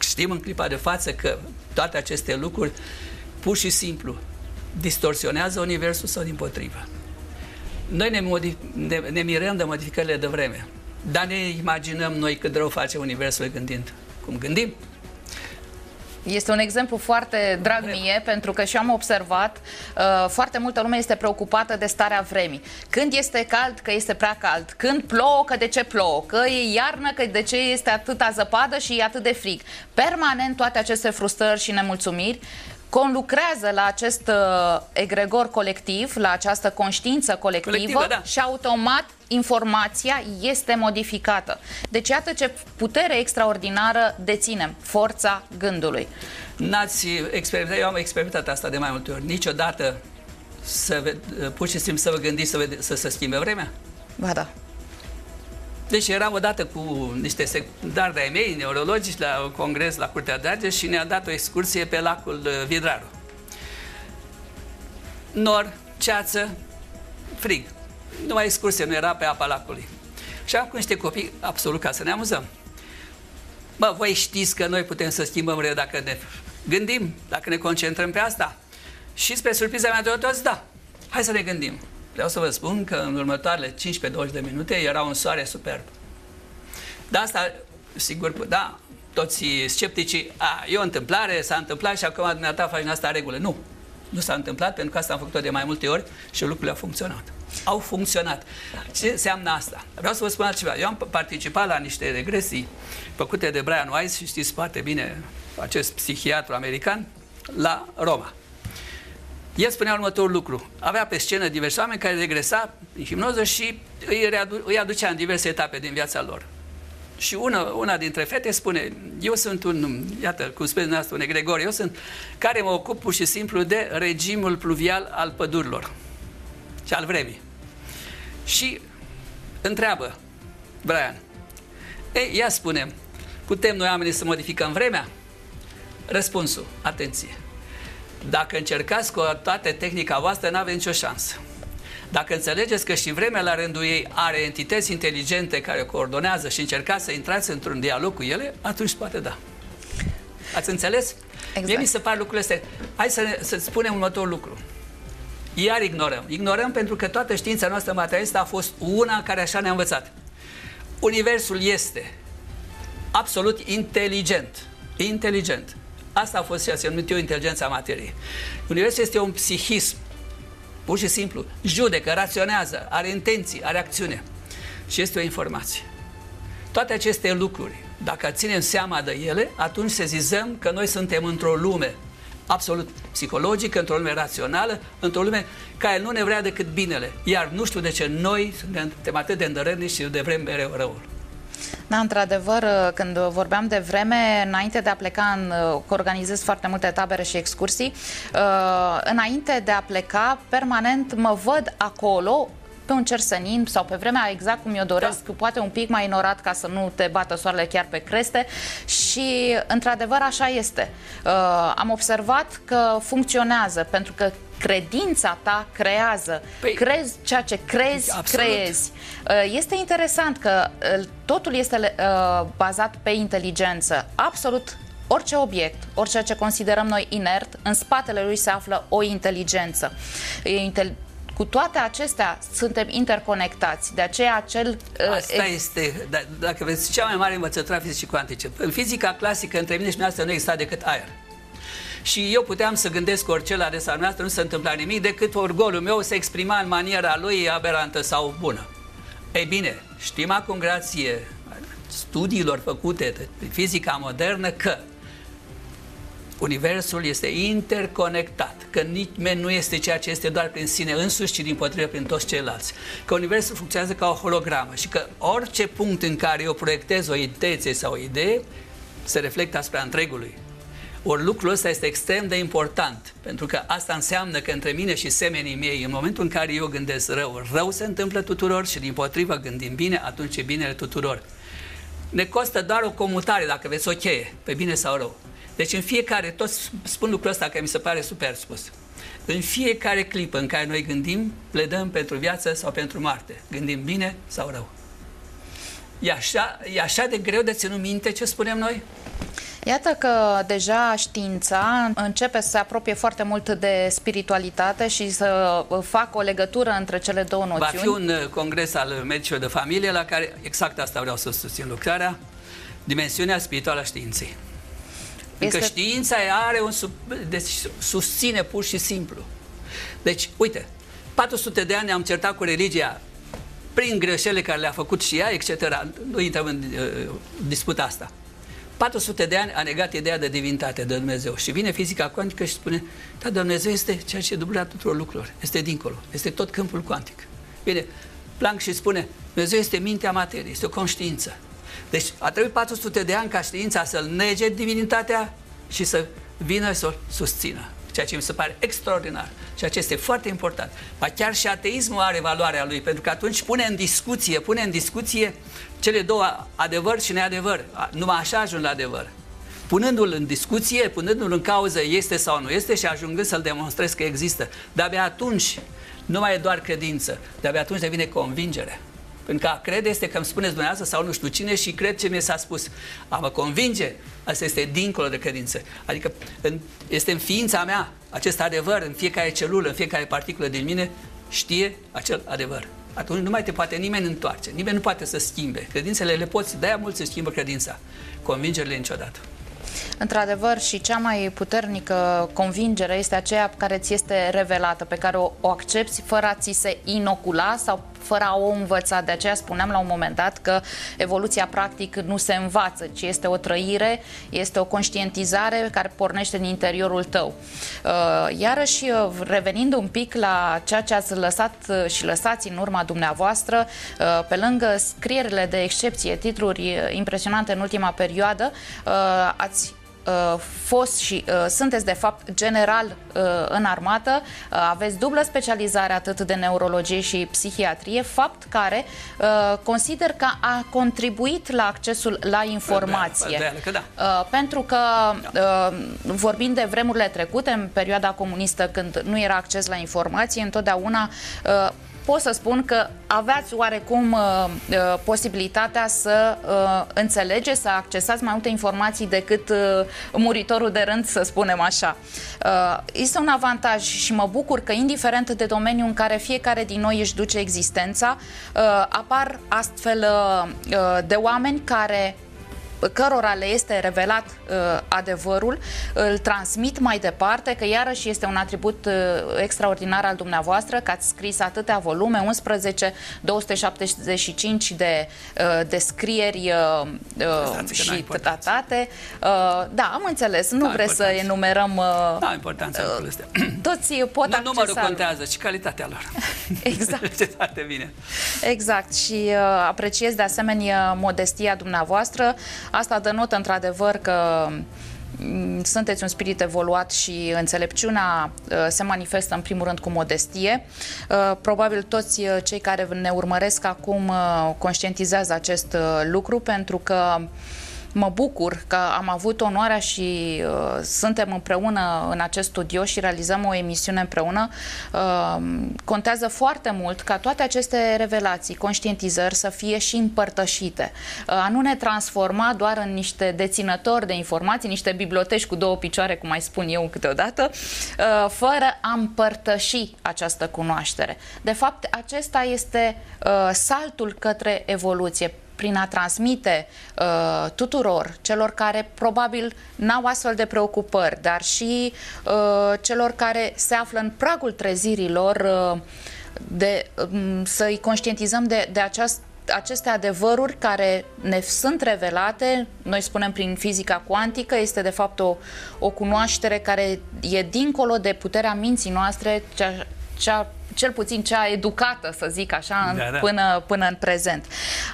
Știm în clipa de față că toate aceste lucruri pur și simplu distorsionează universul sau din potrivă. Noi ne, modif- ne, ne mirăm de modificările de vreme, dar ne imaginăm noi cât rău face Universul gândind. Cum gândim? Este un exemplu foarte drag mie, pentru că și am observat, uh, foarte multă lume este preocupată de starea vremii. Când este cald, că este prea cald. Când plouă, că de ce plouă. Că e iarnă, că de ce este atâta zăpadă și e atât de frig. Permanent toate aceste frustrări și nemulțumiri conlucrează la acest uh, egregor colectiv, la această conștiință colectivă, colectivă da. și automat informația este modificată. Deci iată ce putere extraordinară deținem, forța gândului. N-ați experimentat, eu am experimentat asta de mai multe ori, niciodată să, pur și simplu să vă gândiți să, să se schimbe vremea? Ba da. Deci eram odată cu niște secundari de-ai mei, neurologici, la un congres la Curtea de Argeș și ne-a dat o excursie pe lacul uh, Vidraru. Nor, ceață, frig. Numai excursie, nu era pe apa lacului. Și acum niște copii, absolut ca să ne amuzăm. Bă, voi știți că noi putem să schimbăm rău dacă ne gândim, dacă ne concentrăm pe asta? Și spre surpriza mea de toți, da, hai să ne gândim. Vreau să vă spun că în următoarele 15-20 de minute era un soare superb. De asta, sigur, da, toți scepticii, a, e o întâmplare, s-a întâmplat și acum dumneata faci asta regulă. Nu, nu s-a întâmplat pentru că asta am făcut-o de mai multe ori și lucrurile au funcționat. Au funcționat. Ce înseamnă asta? Vreau să vă spun altceva. Eu am participat la niște regresii făcute de Brian Weiss și știți foarte bine acest psihiatru american la Roma. El spunea următorul lucru. Avea pe scenă diverse oameni care regresa în hipnoză și îi, readu- îi aducea în diverse etape din viața lor. Și una, una dintre fete spune, eu sunt un, iată, cum spune dumneavoastră, un egregor, eu sunt, care mă ocup pur și simplu de regimul pluvial al pădurilor și al vremii. Și întreabă Brian, ei, ia spune, putem noi oamenii să modificăm vremea? Răspunsul, atenție, dacă încercați cu toată tehnica voastră, nu aveți nicio șansă. Dacă înțelegeți că și vremea la rândul ei are entități inteligente care coordonează și încercați să intrați într-un dialog cu ele, atunci poate da. Ați înțeles? Exact. Mie mi se par lucrurile astea. Hai să, ne, să spunem următorul lucru. Iar ignorăm. Ignorăm pentru că toată știința noastră materialistă a fost una care așa ne-a învățat. Universul este absolut inteligent. Inteligent. Asta a fost ceea ce numit eu inteligența materiei. Universul este un psihism, pur și simplu, judecă, raționează, are intenții, are acțiune și este o informație. Toate aceste lucruri, dacă ținem seama de ele, atunci sezizăm că noi suntem într-o lume absolut psihologică, într-o lume rațională, într-o lume care nu ne vrea decât binele. Iar nu știu de ce noi suntem atât de îndărătnici și de vrem mereu răul. Da, într-adevăr, când vorbeam de vreme, înainte de a pleca, în, organizez foarte multe tabere și excursii, uh, înainte de a pleca, permanent mă văd acolo pe un cer senin sau pe vremea exact cum eu doresc, da. poate un pic mai inorat ca să nu te bată soarele chiar pe creste și într-adevăr așa este. Uh, am observat că funcționează pentru că credința ta creează. Păi, crezi ceea ce crezi, absolut. creezi. Uh, este interesant că uh, totul este uh, bazat pe inteligență. Absolut orice obiect, orice ce considerăm noi inert, în spatele lui se află o inteligență. cu toate acestea suntem interconectați. De aceea acel... Asta uh, este, da, dacă veți, cea mai mare învățătură a fizicii cuantice. În fizica clasică, între mine și noastră nu exista decât aer și eu puteam să gândesc orice la adresa noastră, nu se întâmpla nimic decât orgolul meu se exprima în maniera lui aberantă sau bună. Ei bine, știm acum grație studiilor făcute de fizica modernă că Universul este interconectat, că nimeni nu este ceea ce este doar prin sine însuși, ci din potrivă prin toți ceilalți. Că Universul funcționează ca o hologramă și că orice punct în care eu proiectez o intenție sau o idee se reflectă asupra întregului. Ori lucrul ăsta este extrem de important, pentru că asta înseamnă că între mine și semenii mei, în momentul în care eu gândesc rău, rău se întâmplă tuturor și din potrivă gândim bine, atunci e binele tuturor. Ne costă doar o comutare, dacă veți o cheie, pe bine sau rău. Deci în fiecare, toți spun lucrul ăsta care mi se pare super spus. În fiecare clipă în care noi gândim, pledăm pentru viață sau pentru moarte. Gândim bine sau rău. E așa, e așa de greu de ținut minte ce spunem noi? Iată că deja știința începe să se apropie foarte mult de spiritualitate și să facă o legătură între cele două noțiuni. Va fi un uh, congres al medicilor de familie la care exact asta vreau să susțin lucrarea, dimensiunea spirituală a științei. Este... Încă știința are un sub... deci susține pur și simplu. Deci, uite, 400 de ani am certat cu religia prin greșelile care le-a făcut și ea, etc. Nu intrăm în uh, disputa asta. 400 de ani a negat ideea de divinitate de Dumnezeu. Și vine fizica cuantică și spune, da, Dumnezeu este ceea ce dublea tuturor lucrurilor. Este dincolo. Este tot câmpul cuantic. Bine, Planck și spune, Dumnezeu este mintea materiei, este o conștiință. Deci a trebuit 400 de ani ca știința să-l nege divinitatea și să vină să o susțină. Ceea ce mi se pare extraordinar. Ceea ce este foarte important. Ba chiar și ateismul are valoarea lui, pentru că atunci pune în discuție, pune în discuție cele două, adevăr și neadevăr. Numai așa ajung la adevăr. Punându-l în discuție, punându-l în cauză este sau nu este și ajungând să-l demonstrez că există. Dar abia atunci nu mai e doar credință, de abia atunci devine convingere. Pentru că a crede este că îmi spuneți dumneavoastră sau nu știu cine și cred ce mi s-a spus. A mă convinge, asta este dincolo de credință. Adică în, este în ființa mea acest adevăr, în fiecare celulă, în fiecare particulă din mine, știe acel adevăr. Atunci nu mai te poate nimeni întoarce, nimeni nu poate să schimbe. Credințele le poți, de-aia mulți se schimbă credința. Convingerile niciodată. Într-adevăr, și cea mai puternică convingere este aceea care ți este revelată, pe care o, o accepti fără a ți se inocula sau fără a o învăța. De aceea spuneam la un moment dat că evoluția practic nu se învață, ci este o trăire, este o conștientizare care pornește în interiorul tău. Uh, iarăși, uh, revenind un pic la ceea ce ați lăsat uh, și lăsați în urma dumneavoastră, pe lângă scrierile de excepție, titluri impresionante în ultima perioadă, ați uh, fost și uh, sunteți de fapt general uh, în armată, uh, aveți dublă specializare atât de neurologie și psihiatrie, fapt care uh, consider că a contribuit la accesul la informație. De, de, că da. uh, pentru că uh, vorbind de vremurile trecute, în perioada comunistă când nu era acces la informație, întotdeauna uh, pot să spun că aveați oarecum uh, uh, posibilitatea să uh, înțelegeți, să accesați mai multe informații decât uh, muritorul de rând, să spunem așa. Uh, este un avantaj și mă bucur că, indiferent de domeniul în care fiecare din noi își duce existența, uh, apar astfel uh, uh de oameni care cărora le este revelat uh, adevărul, îl transmit mai departe, că iarăși este un atribut uh, extraordinar al dumneavoastră, că ați scris atâtea volume, 11, 275 de uh, descrieri uh, uh, și datate. Uh, da, am înțeles, nu da, vreți să enumerăm... Uh, da, importanța uh, astea. Toți pot nu, accesa... Numărul contează, ci calitatea lor. Exact. Ce foarte bine. Exact și uh, apreciez de asemenea modestia dumneavoastră. Asta dă notă într-adevăr că mm, sunteți un spirit evoluat și înțelepciunea uh, se manifestă în primul rând cu modestie. Uh, probabil toți uh, cei care ne urmăresc acum conștientizează acest lucru pentru că Mă bucur că am avut onoarea și uh, suntem împreună în acest studio și realizăm o emisiune împreună. Uh, contează foarte mult ca toate aceste revelații, conștientizări să fie și împărtășite. Uh, a nu ne transforma doar în niște deținători de informații, niște biblioteci cu două picioare, cum mai spun eu câteodată, uh, fără a împărtăși această cunoaștere. De fapt, acesta este uh, saltul către evoluție prin a transmite uh, tuturor celor care probabil n-au astfel de preocupări, dar și uh, celor care se află în pragul trezirilor uh, de, um, să-i conștientizăm de, de această aceste adevăruri care ne sunt revelate, noi spunem prin fizica cuantică, este de fapt o, o cunoaștere care e dincolo de puterea minții noastre, cea, cea cel puțin cea educată, să zic așa, da, da. Până, până în prezent.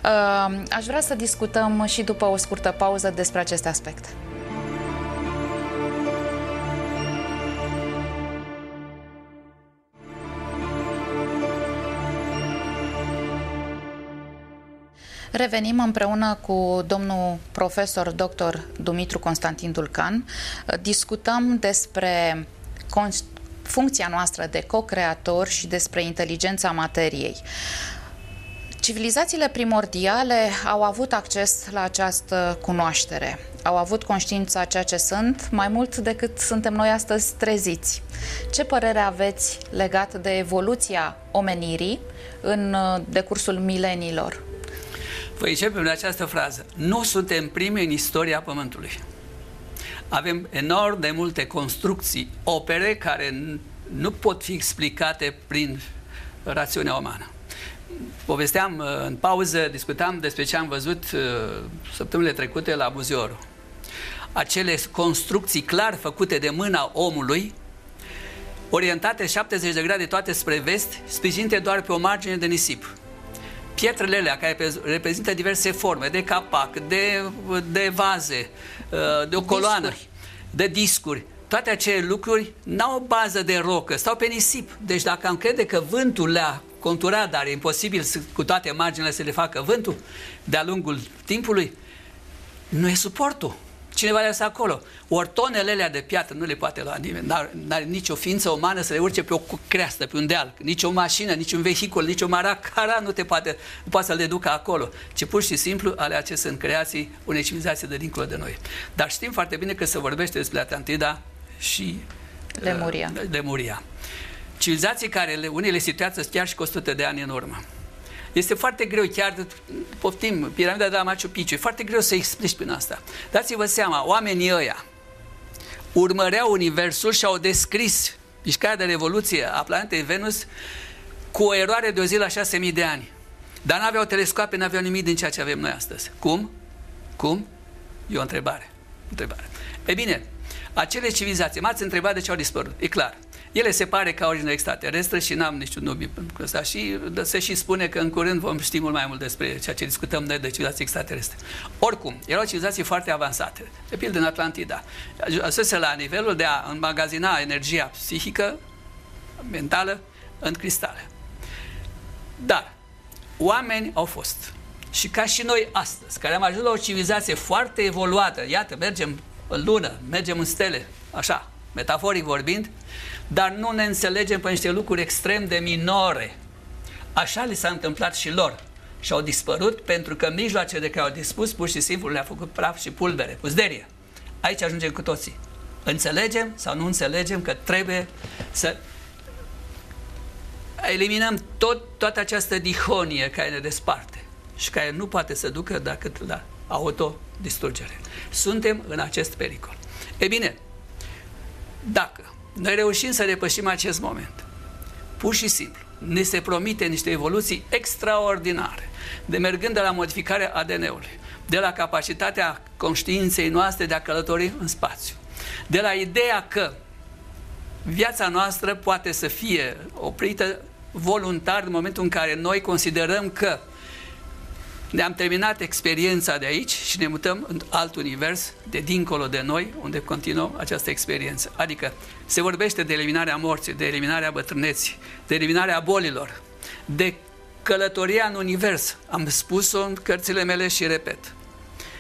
Uh, aș vrea să discutăm și după o scurtă pauză despre aceste aspecte. Revenim împreună cu domnul profesor dr. Dumitru Constantin Dulcan. Discutăm despre funcția noastră de co-creator și despre inteligența materiei. Civilizațiile primordiale au avut acces la această cunoaștere, au avut conștiința ceea ce sunt, mai mult decât suntem noi astăzi treziți. Ce părere aveți legat de evoluția omenirii în uh, decursul mileniilor? Voi începe prin această frază. Nu suntem primi în istoria Pământului avem enorm de multe construcții, opere care nu pot fi explicate prin rațiunea umană. Povesteam uh, în pauză, discutam despre ce am văzut uh, săptămânile trecute la Buzioru. acele construcții clar făcute de mâna omului, orientate 70 de grade toate spre vest, sprijinite doar pe o margine de nisip. Pietrele alea care reprezintă diverse forme, de capac, de, de vaze, uh, de o coloană, discuri. de discuri, toate acele lucruri n-au o bază de rocă, stau pe nisip. Deci dacă am crede că vântul le-a conturat, dar e imposibil să, cu toate marginile să le facă vântul de-a lungul timpului, nu e suportul. Cineva le lăsat acolo. Ori tonele alea de piatră nu le poate lua nimeni. N-are, n-are nicio ființă umană să le urce pe o creastă, pe un deal. Nici o mașină, nici un vehicul, nici o maracara nu te poate, nu poate să le ducă acolo. Ci pur și simplu ale acestea sunt creații unei civilizații de dincolo de noi. Dar știm foarte bine că se vorbește despre Atlantida și Lemuria. Uh, Lemuria. Civilizații care unele le situează chiar și cu 100 de ani în urmă. Este foarte greu, chiar poftim, piramida de la Machu Picchu, e foarte greu să explici prin asta. Dați-vă seama, oamenii ăia urmăreau Universul și au descris mișcarea de revoluție a planetei Venus cu o eroare de o zi la 6.000 de ani. Dar nu aveau telescoape, nu aveau nimic din ceea ce avem noi astăzi. Cum? Cum? E o întrebare. întrebare. E bine, acele civilizații, m-ați întrebat de ce au dispărut. E clar. Ele se pare că au origine extraterestră și n-am niciun nume pentru asta. Și se și spune că în curând vom ști mult mai mult despre ceea ce discutăm noi de civilizații extraterestre. Oricum, erau civilizații foarte avansate. De pildă în Atlantida. Ajunsese la nivelul de a înmagazina energia psihică, mentală, în cristale. Dar, oameni au fost. Și ca și noi astăzi, care am ajuns la o civilizație foarte evoluată, iată, mergem în lună, mergem în stele, așa, metaforic vorbind, dar nu ne înțelegem pe niște lucruri extrem de minore. Așa li s-a întâmplat și lor. Și au dispărut pentru că mijloace de care au dispus pur și simplu le-a făcut praf și pulbere, puzderie. Aici ajungem cu toții. Înțelegem sau nu înțelegem că trebuie să eliminăm tot, toată această dihonie care ne desparte și care nu poate să ducă decât la autodistrugere. Suntem în acest pericol. E bine, dacă noi reușim să depășim acest moment, pur și simplu, ne se promite niște evoluții extraordinare, de mergând de la modificarea ADN-ului, de la capacitatea conștiinței noastre de a călători în spațiu, de la ideea că viața noastră poate să fie oprită voluntar în momentul în care noi considerăm că ne-am terminat experiența de aici și ne mutăm în alt univers de dincolo de noi, unde continuăm această experiență. Adică se vorbește de eliminarea morții, de eliminarea bătrâneții, de eliminarea bolilor, de călătoria în univers. Am spus-o în cărțile mele și repet.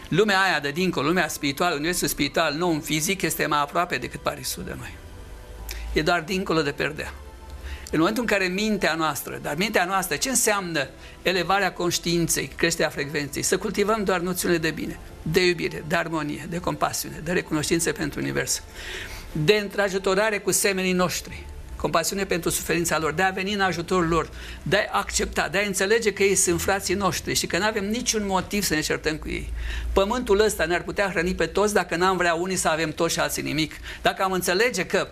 Lumea aia de dincolo, lumea spirituală, universul spiritual, nu un fizic, este mai aproape decât Parisul de noi. E doar dincolo de perdea. În momentul în care mintea noastră, dar mintea noastră, ce înseamnă elevarea conștiinței, creșterea frecvenței? Să cultivăm doar noțiunile de bine, de iubire, de armonie, de compasiune, de recunoștință pentru univers, de întrajutorare cu semenii noștri, compasiune pentru suferința lor, de a veni în ajutorul lor, de a accepta, de a înțelege că ei sunt frații noștri și că nu avem niciun motiv să ne certăm cu ei. Pământul ăsta ne-ar putea hrăni pe toți dacă n-am vrea unii să avem toți și alții nimic. Dacă am înțelege că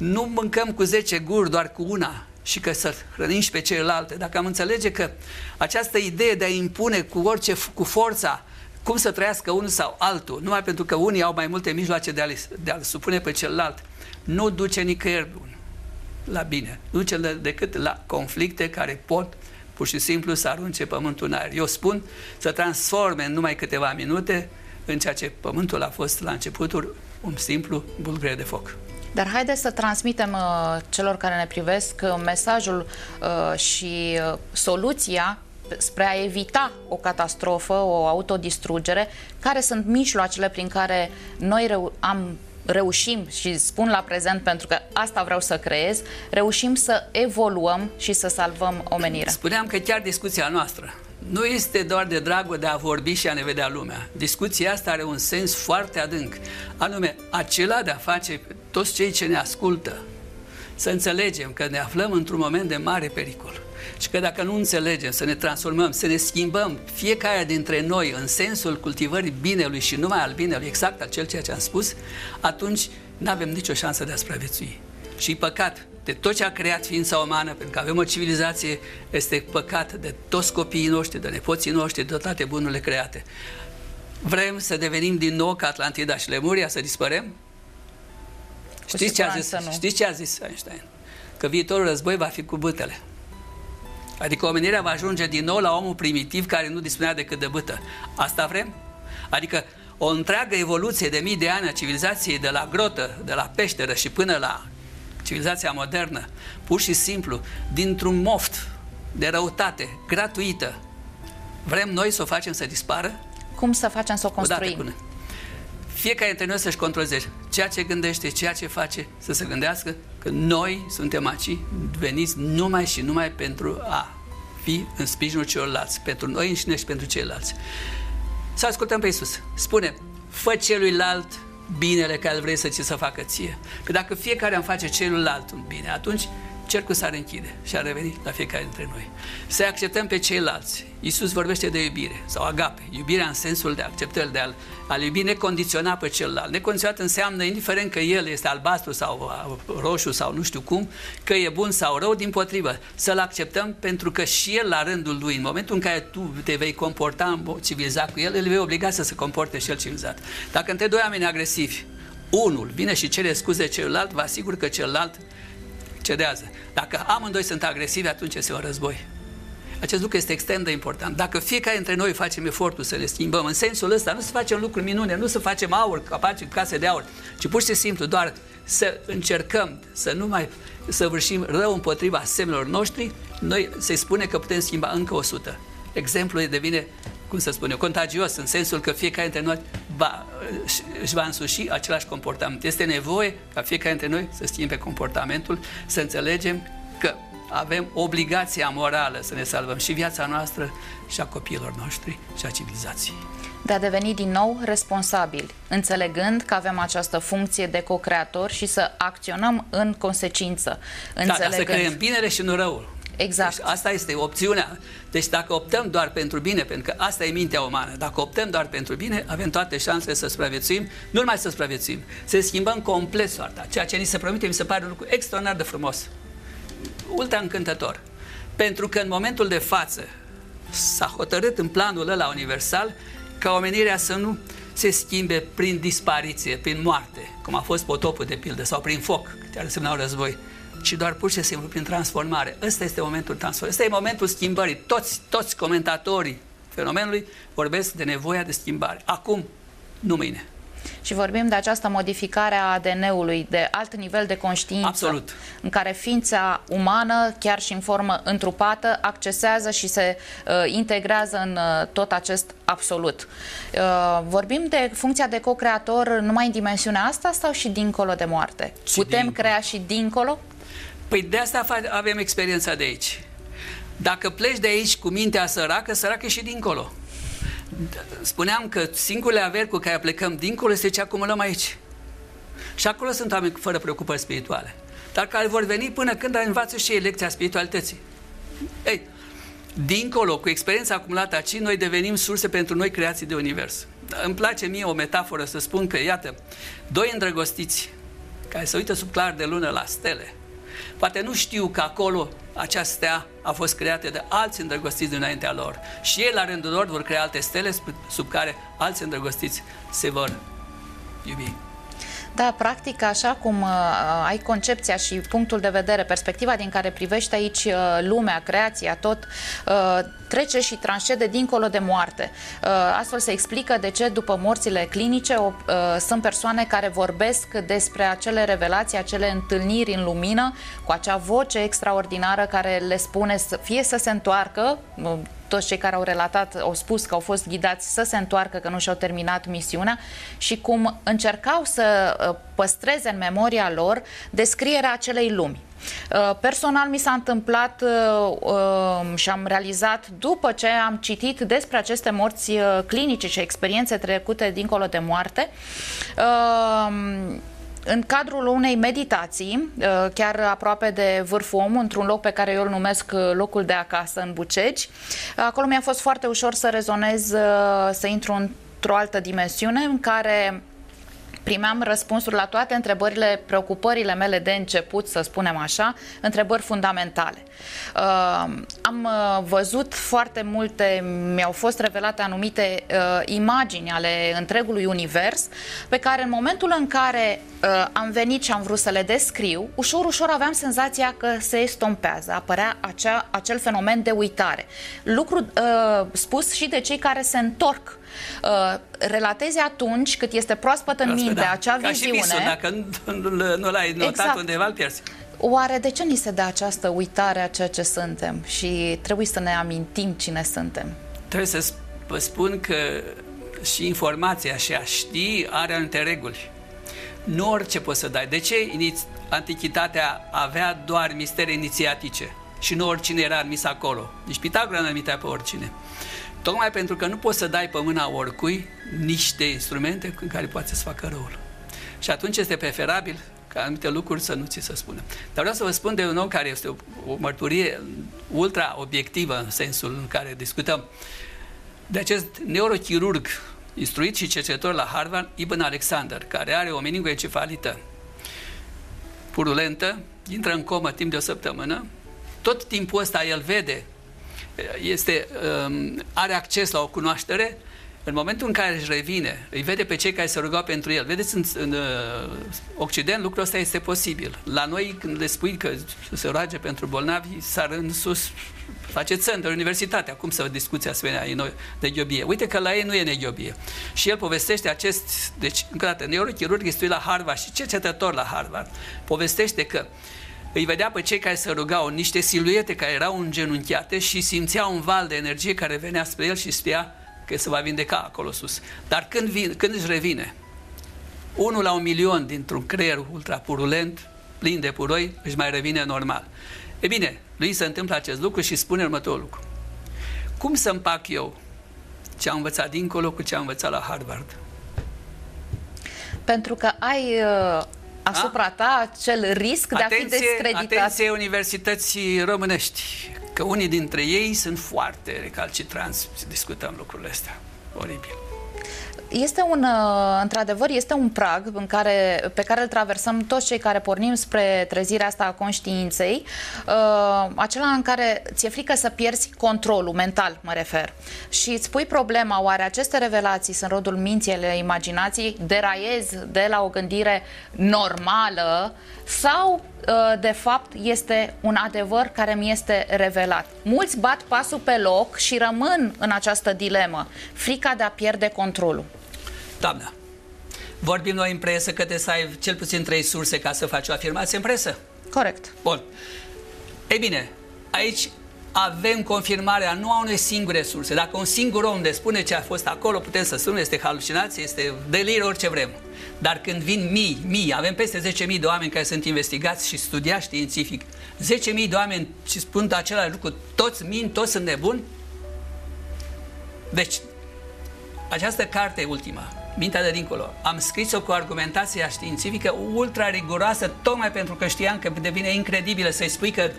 nu mâncăm cu 10 guri, doar cu una și că să hrănim și pe celelalte. Dacă am înțelege că această idee de a impune cu orice, cu forța, cum să trăiască unul sau altul, numai pentru că unii au mai multe mijloace de a-l, de a supune pe celălalt, nu duce nicăieri bun la bine. Nu duce decât la conflicte care pot pur și simplu să arunce pământul în aer. Eu spun să transforme în numai câteva minute în ceea ce pământul a fost la începutul un simplu bulgăre de foc. Dar haideți să transmitem uh, celor care ne privesc uh, mesajul uh, și uh, soluția spre a evita o catastrofă, o autodistrugere, care sunt mijloacele prin care noi reu- am reușim și spun la prezent pentru că asta vreau să creez, reușim să evoluăm și să salvăm omenirea. Spuneam că chiar discuția noastră nu este doar de dragul de a vorbi și a ne vedea lumea. Discuția asta are un sens foarte adânc, anume acela de a face toți cei ce ne ascultă să înțelegem că ne aflăm într-un moment de mare pericol și că dacă nu înțelegem să ne transformăm, să ne schimbăm fiecare dintre noi în sensul cultivării binelui și numai al binelui, exact acel ceea ce am spus, atunci nu avem nicio șansă de a supraviețui. Și păcat de tot ce a creat ființa umană, pentru că avem o civilizație, este păcat de toți copiii noștri, de nepoții noștri, de toate bunurile create. Vrem să devenim din nou ca Atlantida și Lemuria, să dispărem? Știți ce, a zis, știți ce a zis Einstein? Că viitorul război va fi cu bătele. Adică omenirea va ajunge din nou la omul primitiv care nu dispunea decât de bătă. Asta vrem? Adică o întreagă evoluție de mii de ani a civilizației de la grotă, de la peșteră și până la civilizația modernă, pur și simplu, dintr-un moft de răutate gratuită, vrem noi să o facem să dispară? Cum să facem să o construim? Odată fiecare dintre noi să-și controleze ceea ce gândește, ceea ce face, să se gândească că noi suntem aici veniți numai și numai pentru a fi în sprijinul celorlalți, pentru noi înșine și pentru ceilalți. Să ascultăm pe Iisus. Spune, fă celuilalt binele care vrei să ți se facă ție. Că dacă fiecare am face celuilalt un bine, atunci cercul s-ar închide și ar reveni la fiecare dintre noi. Să acceptăm pe ceilalți. Iisus vorbește de iubire sau agape. Iubirea în sensul de acceptări, de a, a iubi necondiționat pe celălalt. Necondiționat înseamnă, indiferent că el este albastru sau roșu sau nu știu cum, că e bun sau rău, din potrivă, să-l acceptăm pentru că și el la rândul lui, în momentul în care tu te vei comporta civilizat cu el, îl vei obliga să se comporte și el civilizat. Dacă între doi oameni agresivi, unul vine și cere scuze celuilalt, vă asigur că celălalt cedează. Dacă amândoi sunt agresivi, atunci este un război. Acest lucru este extrem de important. Dacă fiecare dintre noi facem efortul să le schimbăm, în sensul ăsta, nu să facem lucruri minune, nu să facem aur, capaci case de aur, ci pur și simplu doar să încercăm să nu mai să vârșim rău împotriva semnelor noștri, noi se spune că putem schimba încă 100. Exemplul devine, cum să spun eu, contagios, în sensul că fiecare dintre noi va, își va însuși același comportament. Este nevoie ca fiecare dintre noi să schimbe comportamentul, să înțelegem că avem obligația morală să ne salvăm și viața noastră și a copiilor noștri și a civilizației. De a deveni din nou responsabili, înțelegând că avem această funcție de co-creator și să acționăm în consecință. Înțelegând... Da, să creăm binele și nu răul. Exact. Deci asta este opțiunea. Deci dacă optăm doar pentru bine, pentru că asta e mintea umană, dacă optăm doar pentru bine, avem toate șansele să supraviețuim, nu numai să supraviețuim, să schimbăm complet soarta. Ceea ce ni se promite mi se pare un lucru extraordinar de frumos. Ultra încântător. Pentru că în momentul de față s-a hotărât în planul ăla universal ca omenirea să nu se schimbe prin dispariție, prin moarte, cum a fost potopul de pildă, sau prin foc, care ar însemna un război ci doar pur și simplu prin transformare. Ăsta este momentul transformării. Ăsta e momentul schimbării. Toți, toți comentatorii fenomenului vorbesc de nevoia de schimbare. Acum, nu mâine. Și vorbim de această modificare a ADN-ului, de alt nivel de conștiință, Absolut. în care ființa umană, chiar și în formă întrupată, accesează și se uh, integrează în uh, tot acest absolut. Uh, vorbim de funcția de co-creator numai în dimensiunea asta sau și dincolo de moarte? Și Putem dincolo. crea și dincolo? Păi de asta avem experiența de aici. Dacă pleci de aici cu mintea săracă, săracă și dincolo. Spuneam că singurele averi cu care plecăm dincolo este ce acumulăm aici. Și acolo sunt oameni fără preocupări spirituale. Dar care vor veni până când învață și ei lecția spiritualității. Ei, dincolo, cu experiența acumulată aici, noi devenim surse pentru noi creații de univers. Îmi place mie o metaforă să spun că, iată, doi îndrăgostiți care se uită sub clar de lună la stele, Poate nu știu că acolo această stea a fost creată de alți îndrăgostiți dinaintea lor. Și ei, la rândul lor, vor crea alte stele sub care alți îndrăgostiți se vor iubi. Da, practic, așa cum uh, ai concepția și punctul de vedere, perspectiva din care privești aici uh, lumea, creația, tot, uh, trece și transcede dincolo de moarte. Uh, astfel se explică de ce după morțile clinice o, uh, sunt persoane care vorbesc despre acele revelații, acele întâlniri în lumină, cu acea voce extraordinară care le spune să, fie să se întoarcă, uh, toți cei care au relatat au spus că au fost ghidați să se întoarcă, că nu și-au terminat misiunea și cum încercau să uh, păstreze în memoria lor descrierea acelei lumi. Uh, personal mi s-a întâmplat uh, și am realizat după ce am citit despre aceste morți clinice și experiențe trecute dincolo de moarte în cadrul unei meditații, uh, chiar aproape de vârful omului, într-un loc pe care eu îl numesc uh, locul de acasă, în Bucegi, acolo mi-a fost foarte ușor să rezonez, uh, să intru într-o altă dimensiune în care primeam răspunsuri la toate întrebările, preocupările mele de început, să spunem așa, întrebări fundamentale. Uh, am uh, văzut foarte multe, mi-au fost revelate anumite uh, imagini ale întregului univers, pe care în momentul în care uh, am venit și am vrut să le descriu, ușor, ușor aveam senzația că se estompează, apărea acea, acel fenomen de uitare. Lucru uh, spus și de cei care se întorc Uh, relatezi atunci cât este proaspăt în Asta, minte da. acea Ca viziune. Și visul, dacă nu, nu, nu l-ai notat exact. undeva, îl pierzi. Oare de ce ni se dă această uitare a ceea ce suntem și trebuie să ne amintim cine suntem? Trebuie să vă spun că și informația și a ști are anumite reguli. Nu orice poți să dai. De ce Antichitatea avea doar mistere inițiatice și nu oricine era admis acolo? Nici Pitagora nu admitea pe oricine. Tocmai pentru că nu poți să dai pe mâna oricui niște instrumente în care poate să facă răul. Și atunci este preferabil ca anumite lucruri să nu ți se spună. Dar vreau să vă spun de un om care este o, o mărturie ultra obiectivă în sensul în care discutăm. De acest neurochirurg instruit și cercetător la Harvard, Ibn Alexander, care are o meningoencefalită purulentă, intră în comă timp de o săptămână, tot timpul ăsta el vede este, um, are acces la o cunoaștere, în momentul în care își revine, îi vede pe cei care se rugau pentru el. Vedeți, în, în uh, Occident lucrul ăsta este posibil. La noi, când le spui că se roage pentru bolnavi, sar în sus, face țări de universitate. Acum să discuți asemenea de ghiobie. Uite că la ei nu e neghiobie. Și el povestește acest, deci, încă o dată, neurochirurg este la Harvard și cercetător la Harvard, povestește că îi vedea pe cei care se rugau niște siluete care erau îngenunchiate și simțea un val de energie care venea spre el și știa că se va vindeca acolo sus. Dar când, vin, când își revine, unul la un milion dintr-un creier ultrapurulent, plin de puroi, își mai revine normal. E bine, lui se întâmplă acest lucru și spune următorul lucru. Cum să împac eu ce am învățat dincolo cu ce am învățat la Harvard? Pentru că ai uh, asupra da? ta acel risc atenție, de a fi descreditat. Atenție universității românești, că unii dintre ei sunt foarte recalcitranți, discutăm lucrurile astea. Oribil. Este un, uh, într-adevăr, este un prag în care, pe care îl traversăm toți cei care pornim spre trezirea asta a conștiinței, uh, acela în care ți-e frică să pierzi controlul mental, mă refer. Și îți pui problema, oare aceste revelații sunt rodul minții, ale imaginației, deraiez de la o gândire normală sau uh, de fapt este un adevăr care mi este revelat. Mulți bat pasul pe loc și rămân în această dilemă, frica de a pierde controlul. Doamna, vorbim noi în presă că trebuie să ai cel puțin trei surse ca să faci o afirmație în presă? Corect. Bun. Ei bine, aici avem confirmarea nu a unei singure surse. Dacă un singur om ne spune ce a fost acolo, putem să spunem, este halucinație, este delir, orice vrem. Dar când vin mii, mii, avem peste 10.000 de oameni care sunt investigați și studiați științific, 10.000 de oameni și spun același lucru, toți min, toți sunt nebuni? Deci, această carte ultima, Mintea de dincolo. Am scris-o cu argumentația științifică ultra riguroasă, tocmai pentru că știam că devine incredibilă să-i spui că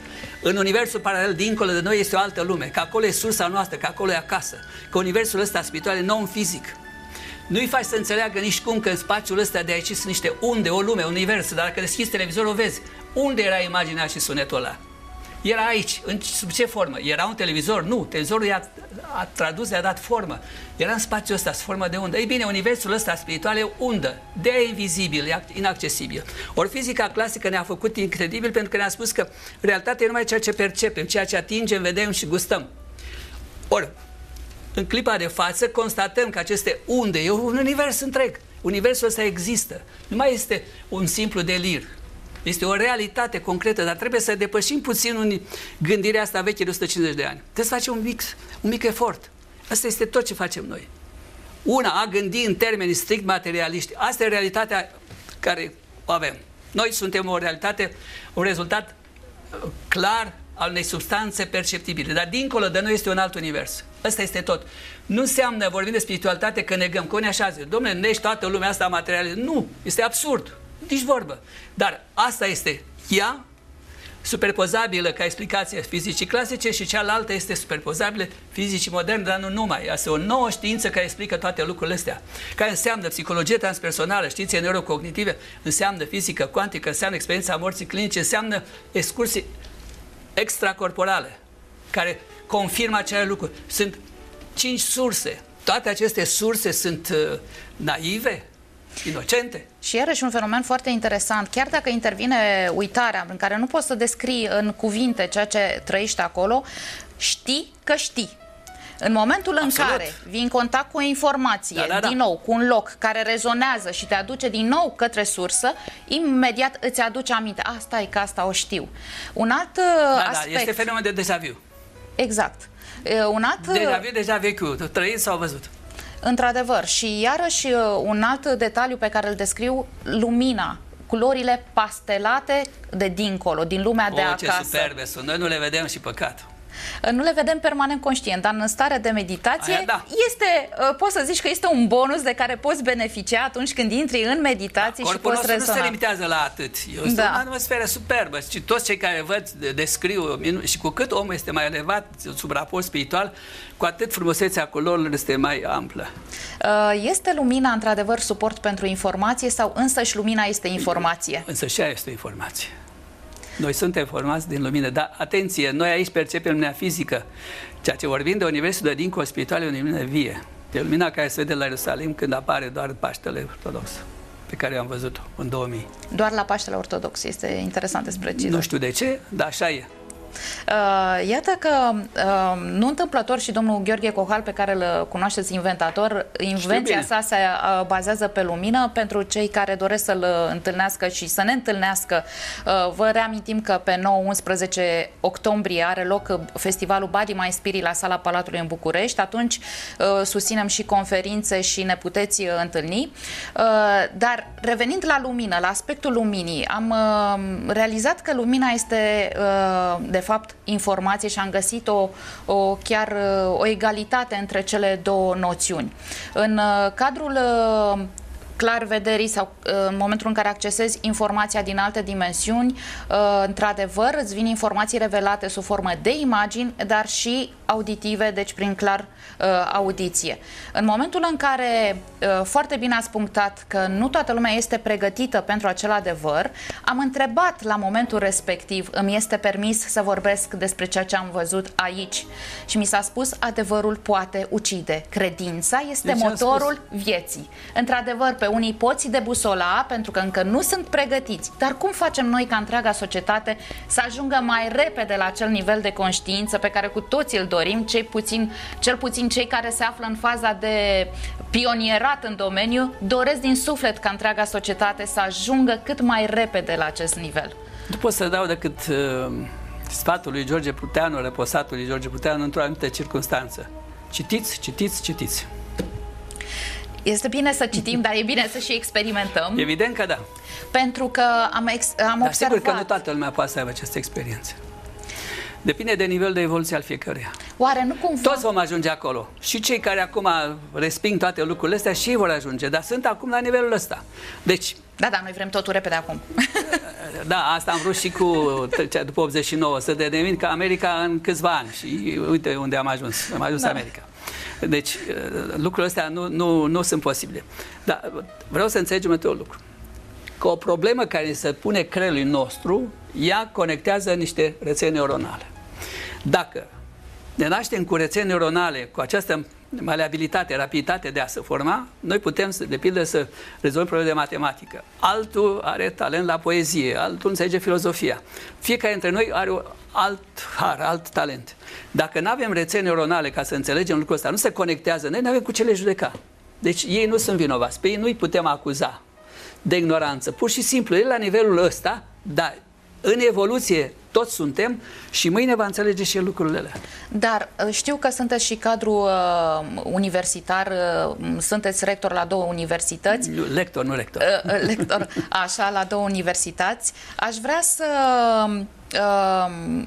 în universul paralel dincolo de noi este o altă lume, că acolo e sursa noastră, că acolo e acasă, că universul ăsta spiritual e non-fizic. Nu-i faci să înțeleagă nici cum că în spațiul ăsta de aici sunt niște unde, o lume, un univers, dar dacă deschizi televizorul vezi unde era imaginea și sunetul ăla. Era aici. În sub ce formă? Era un televizor? Nu. Televizorul i-a a tradus, i-a dat formă. Era în spațiul ăsta, sub formă de undă. Ei bine, universul ăsta spiritual e undă. de invizibil, e inaccesibil. Ori fizica clasică ne-a făcut incredibil pentru că ne-a spus că realitatea e numai ceea ce percepem, ceea ce atingem, vedem și gustăm. Ori, în clipa de față, constatăm că aceste unde e un univers întreg. Universul ăsta există. Nu mai este un simplu delir. Este o realitate concretă, dar trebuie să depășim puțin un, gândirea asta veche de 150 de ani. Trebuie să facem un mic, un mic efort. Asta este tot ce facem noi. Una, a gândi în termeni strict materialiști. Asta e realitatea care o avem. Noi suntem o realitate, un rezultat uh, clar al unei substanțe perceptibile. Dar dincolo de noi este un alt univers. Asta este tot. Nu înseamnă, vorbim de spiritualitate, că negăm, că unii așa zic, domnule, nești toată lumea asta materială. Nu, este absurd nici vorbă. Dar asta este ea, superpozabilă ca explicație fizicii clasice și cealaltă este superpozabilă fizicii moderne, dar nu numai. Este o nouă știință care explică toate lucrurile astea. Care înseamnă psihologie transpersonală, științe neurocognitive, înseamnă fizică cuantică, înseamnă experiența morții clinice, înseamnă excursii extracorporale care confirmă acele lucruri. Sunt cinci surse. Toate aceste surse sunt uh, naive, inocente. Și iarăși un fenomen foarte interesant. Chiar dacă intervine uitarea, în care nu poți să descrii în cuvinte ceea ce trăiești acolo, știi că știi. În momentul Absolut. în care vii în contact cu o informație, da, da, da. din nou, cu un loc care rezonează și te aduce din nou către sursă, imediat îți aduce aminte. Asta e că asta o știu. Un alt da, da aspect... Da, este fenomen de deja vu. Exact. Un alt... Deja vu, deja vechiul. Trăit sau văzut. Într-adevăr, și iarăși un alt detaliu pe care îl descriu, lumina culorile pastelate de dincolo, din lumea o, de acasă. ce superbe sunt, noi nu le vedem și păcat. Nu le vedem permanent conștient, dar în stare de meditație Aia, da. este, uh, poți să zici că este un bonus de care poți beneficia atunci când intri în meditație da, și poți rezona. nu se limitează la atât. Este da. o atmosferă superbă și toți cei care văd, descriu și cu cât omul este mai elevat sub raport spiritual, cu atât frumusețea culorilor este mai amplă. Uh, este lumina într-adevăr suport pentru informație sau însăși lumina este informație? Însă și ea este informație. Noi suntem formați din lumină, dar atenție, noi aici percepem lumina fizică. Ceea ce vorbim de Universul de dincolo spiritual e o lumină vie. E lumina care se vede la Ierusalim când apare doar Paștele Ortodox pe care am văzut în 2000. Doar la Paștele Ortodox, este interesant despre ce. Nu știu de ce, dar așa e. Uh, iată că uh, nu întâmplător și domnul Gheorghe Cohal, pe care îl cunoașteți inventator, invenția sa se uh, bazează pe lumină. Pentru cei care doresc să-l întâlnească și să ne întâlnească, uh, vă reamintim că pe 9-11 octombrie are loc festivalul Body My Spirit la sala Palatului în București. Atunci uh, susținem și conferințe și ne puteți uh, întâlni. Uh, dar revenind la lumină, la aspectul luminii, am uh, realizat că lumina este uh, de fapt, informație și am găsit o, o chiar o egalitate între cele două noțiuni. În uh, cadrul uh, clar vederii sau uh, în momentul în care accesezi informația din alte dimensiuni, într-adevăr îți vin informații revelate sub formă de imagini, dar și auditive, deci prin clar uh, audiție. În momentul în care uh, foarte bine ați punctat că nu toată lumea este pregătită pentru acel adevăr, am întrebat la momentul respectiv, îmi este permis să vorbesc despre ceea ce am văzut aici și mi s-a spus adevărul poate ucide. Credința este deci motorul vieții. Într-adevăr, pe unii poți debusola pentru că încă nu sunt pregătiți, dar cum facem noi ca întreaga societate să ajungă mai repede la acel nivel de conștiință pe care cu toții îl dorim dorim, cei puțin, cel puțin cei care se află în faza de pionierat în domeniu, doresc din suflet ca întreaga societate să ajungă cât mai repede la acest nivel. Nu pot să dau decât uh, sfatul lui George Puteanu, reposatul lui George Puteanu într-o anumită circunstanță. Citiți, citiți, citiți. Este bine să citim, dar e bine să și experimentăm. Evident că da. Pentru că am, ex- am dar observat... sigur că nu toată lumea poate să aibă această experiență. Depinde de nivel de evoluție al fiecăruia. Oare nu cumva... Toți vom ajunge acolo. Și cei care acum resping toate lucrurile astea și ei vor ajunge, dar sunt acum la nivelul ăsta. Deci... Da, da, noi vrem totul repede acum. da, asta am vrut și cu după 89, să devenim ca America în câțiva ani. Și uite unde am ajuns. Am ajuns da. America. Deci lucrurile astea nu, nu, nu sunt posibile. Dar vreau să înțelegem un lucru că o problemă care se pune creierului nostru, ea conectează niște rețele neuronale. Dacă ne naștem cu rețele neuronale, cu această maleabilitate, rapiditate de a se forma, noi putem, de pildă, să rezolvăm probleme de matematică. Altul are talent la poezie, altul înțelege filozofia. Fiecare dintre noi are alt har, alt talent. Dacă nu avem rețele neuronale ca să înțelegem lucrul ăsta, nu se conectează, noi nu avem cu ce le judeca. Deci ei nu sunt vinovați, pe ei nu-i putem acuza de ignoranță. Pur și simplu, el la nivelul ăsta, dar în evoluție toți suntem și mâine va înțelege și el lucrurile alea. Dar uh, știu că sunteți și cadru uh, universitar, uh, sunteți rector la două universități. Lector, nu rector. Uh, uh, lector, așa, la două universități. Aș vrea să... Uh,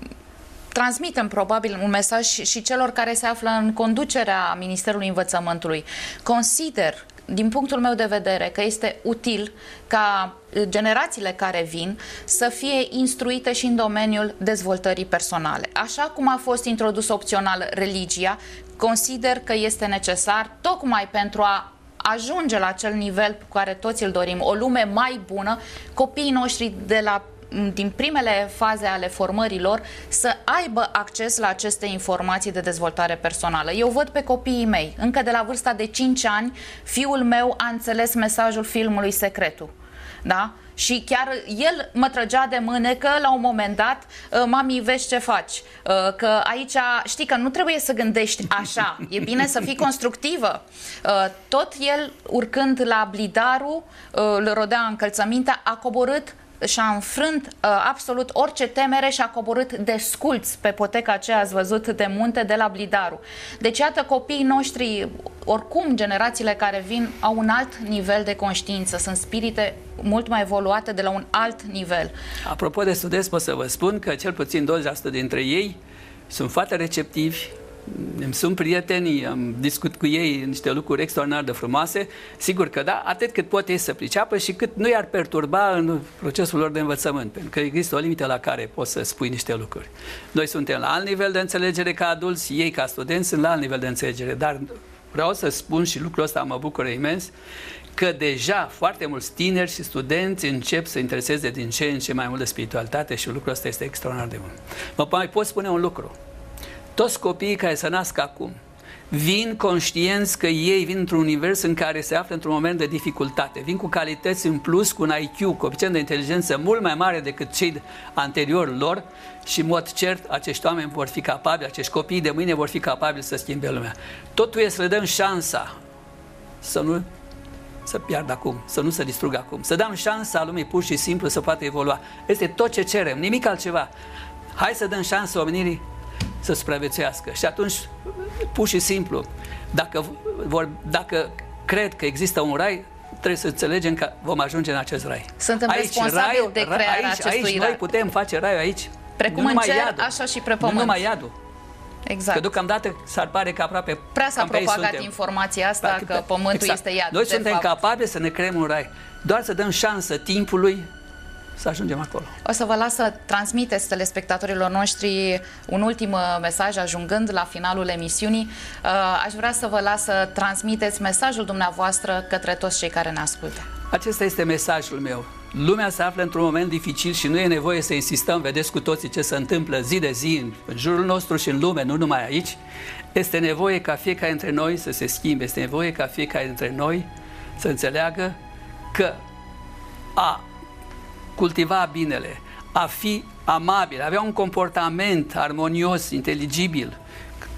transmitem probabil un mesaj și celor care se află în conducerea Ministerului Învățământului. Consider din punctul meu de vedere, că este util ca generațiile care vin să fie instruite și în domeniul dezvoltării personale. Așa cum a fost introdus opțional religia, consider că este necesar tocmai pentru a ajunge la acel nivel pe care toți îl dorim, o lume mai bună, copiii noștri de la din primele faze ale formărilor să aibă acces la aceste informații de dezvoltare personală. Eu văd pe copiii mei, încă de la vârsta de 5 ani, fiul meu a înțeles mesajul filmului Secretul. Da? Și chiar el mă trăgea de mânecă la un moment dat, ă, mami, vezi ce faci? Ă, că aici, știi că nu trebuie să gândești așa, e bine să fii constructivă. Ă, tot el, urcând la blidarul, îl rodea încălțămintea, a coborât și-a înfrânt uh, absolut orice temere și a coborât de sculți pe poteca aceea ați văzut de munte de la Blidaru. Deci iată copiii noștri, oricum generațiile care vin au un alt nivel de conștiință, sunt spirite mult mai evoluate de la un alt nivel. Apropo de studenți, pot să vă spun că cel puțin 20% dintre ei sunt foarte receptivi, îmi sunt prieteni, am discut cu ei niște lucruri extraordinar de frumoase, sigur că da, atât cât pot ei să priceapă și cât nu i-ar perturba în procesul lor de învățământ, pentru că există o limită la care poți să spui niște lucruri. Noi suntem la alt nivel de înțelegere ca adulți, ei ca studenți sunt la alt nivel de înțelegere, dar vreau să spun și lucrul ăsta mă bucură imens, că deja foarte mulți tineri și studenți încep să intereseze din ce în ce mai mult de spiritualitate și lucrul ăsta este extraordinar de bun. Mă mai pot spune un lucru. Toți copiii care se nasc acum vin conștienți că ei vin într-un univers în care se află într-un moment de dificultate. Vin cu calități în plus, cu un IQ, coeficient de inteligență mult mai mare decât cei anterior lor și, în mod cert, acești oameni vor fi capabili, acești copii de mâine vor fi capabili să schimbe lumea. Totul e să le dăm șansa să nu să piardă acum, să nu se distrugă acum, să dăm șansa lumii pur și simplu să poată evolua. Este tot ce cerem, nimic altceva. Hai să dăm șansă omenirii să supraviețuiască. Și atunci, pur și simplu, dacă, vor, dacă cred că există un rai, trebuie să înțelegem că vom ajunge în acest rai. Suntem aici, responsabili raiul, de crearea aici, acestui aici rai. noi putem face raiul aici. Precum în cer, iadul, așa și pe pământ. Nu numai iadul. Exact. Că deocamdată s-ar pare că aproape Prea s-a propagat suntem. informația asta Practic, că pământul exact. este iad. Noi suntem fapt. capabili să ne creăm un rai. Doar să dăm șansă timpului să ajungem acolo. O să vă las să transmiteți telespectatorilor noștri un ultim uh, mesaj ajungând la finalul emisiunii. Uh, aș vrea să vă las să transmiteți mesajul dumneavoastră către toți cei care ne ascultă. Acesta este mesajul meu. Lumea se află într-un moment dificil și nu e nevoie să insistăm, vedeți cu toții ce se întâmplă zi de zi în jurul nostru și în lume, nu numai aici. Este nevoie ca fiecare dintre noi să se schimbe, este nevoie ca fiecare dintre noi să înțeleagă că a cultiva binele, a fi amabil, avea un comportament armonios, inteligibil,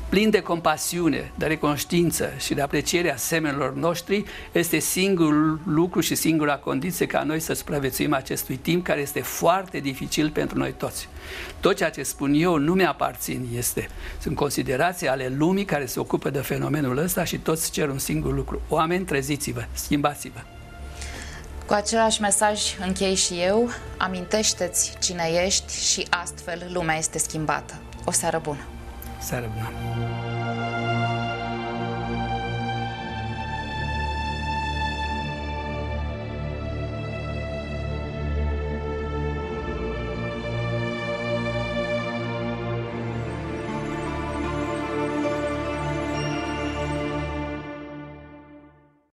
plin de compasiune, de reconștiință și de apreciere a semenilor noștri, este singurul lucru și singura condiție ca noi să supraviețuim acestui timp care este foarte dificil pentru noi toți. Tot ceea ce spun eu nu mi-aparțin, este, sunt considerații ale lumii care se ocupă de fenomenul ăsta și toți cer un singur lucru. Oameni, treziți-vă, schimbați-vă. Cu același mesaj închei și eu, amintește-ți cine ești și astfel lumea este schimbată. O seară bună! Seară bună!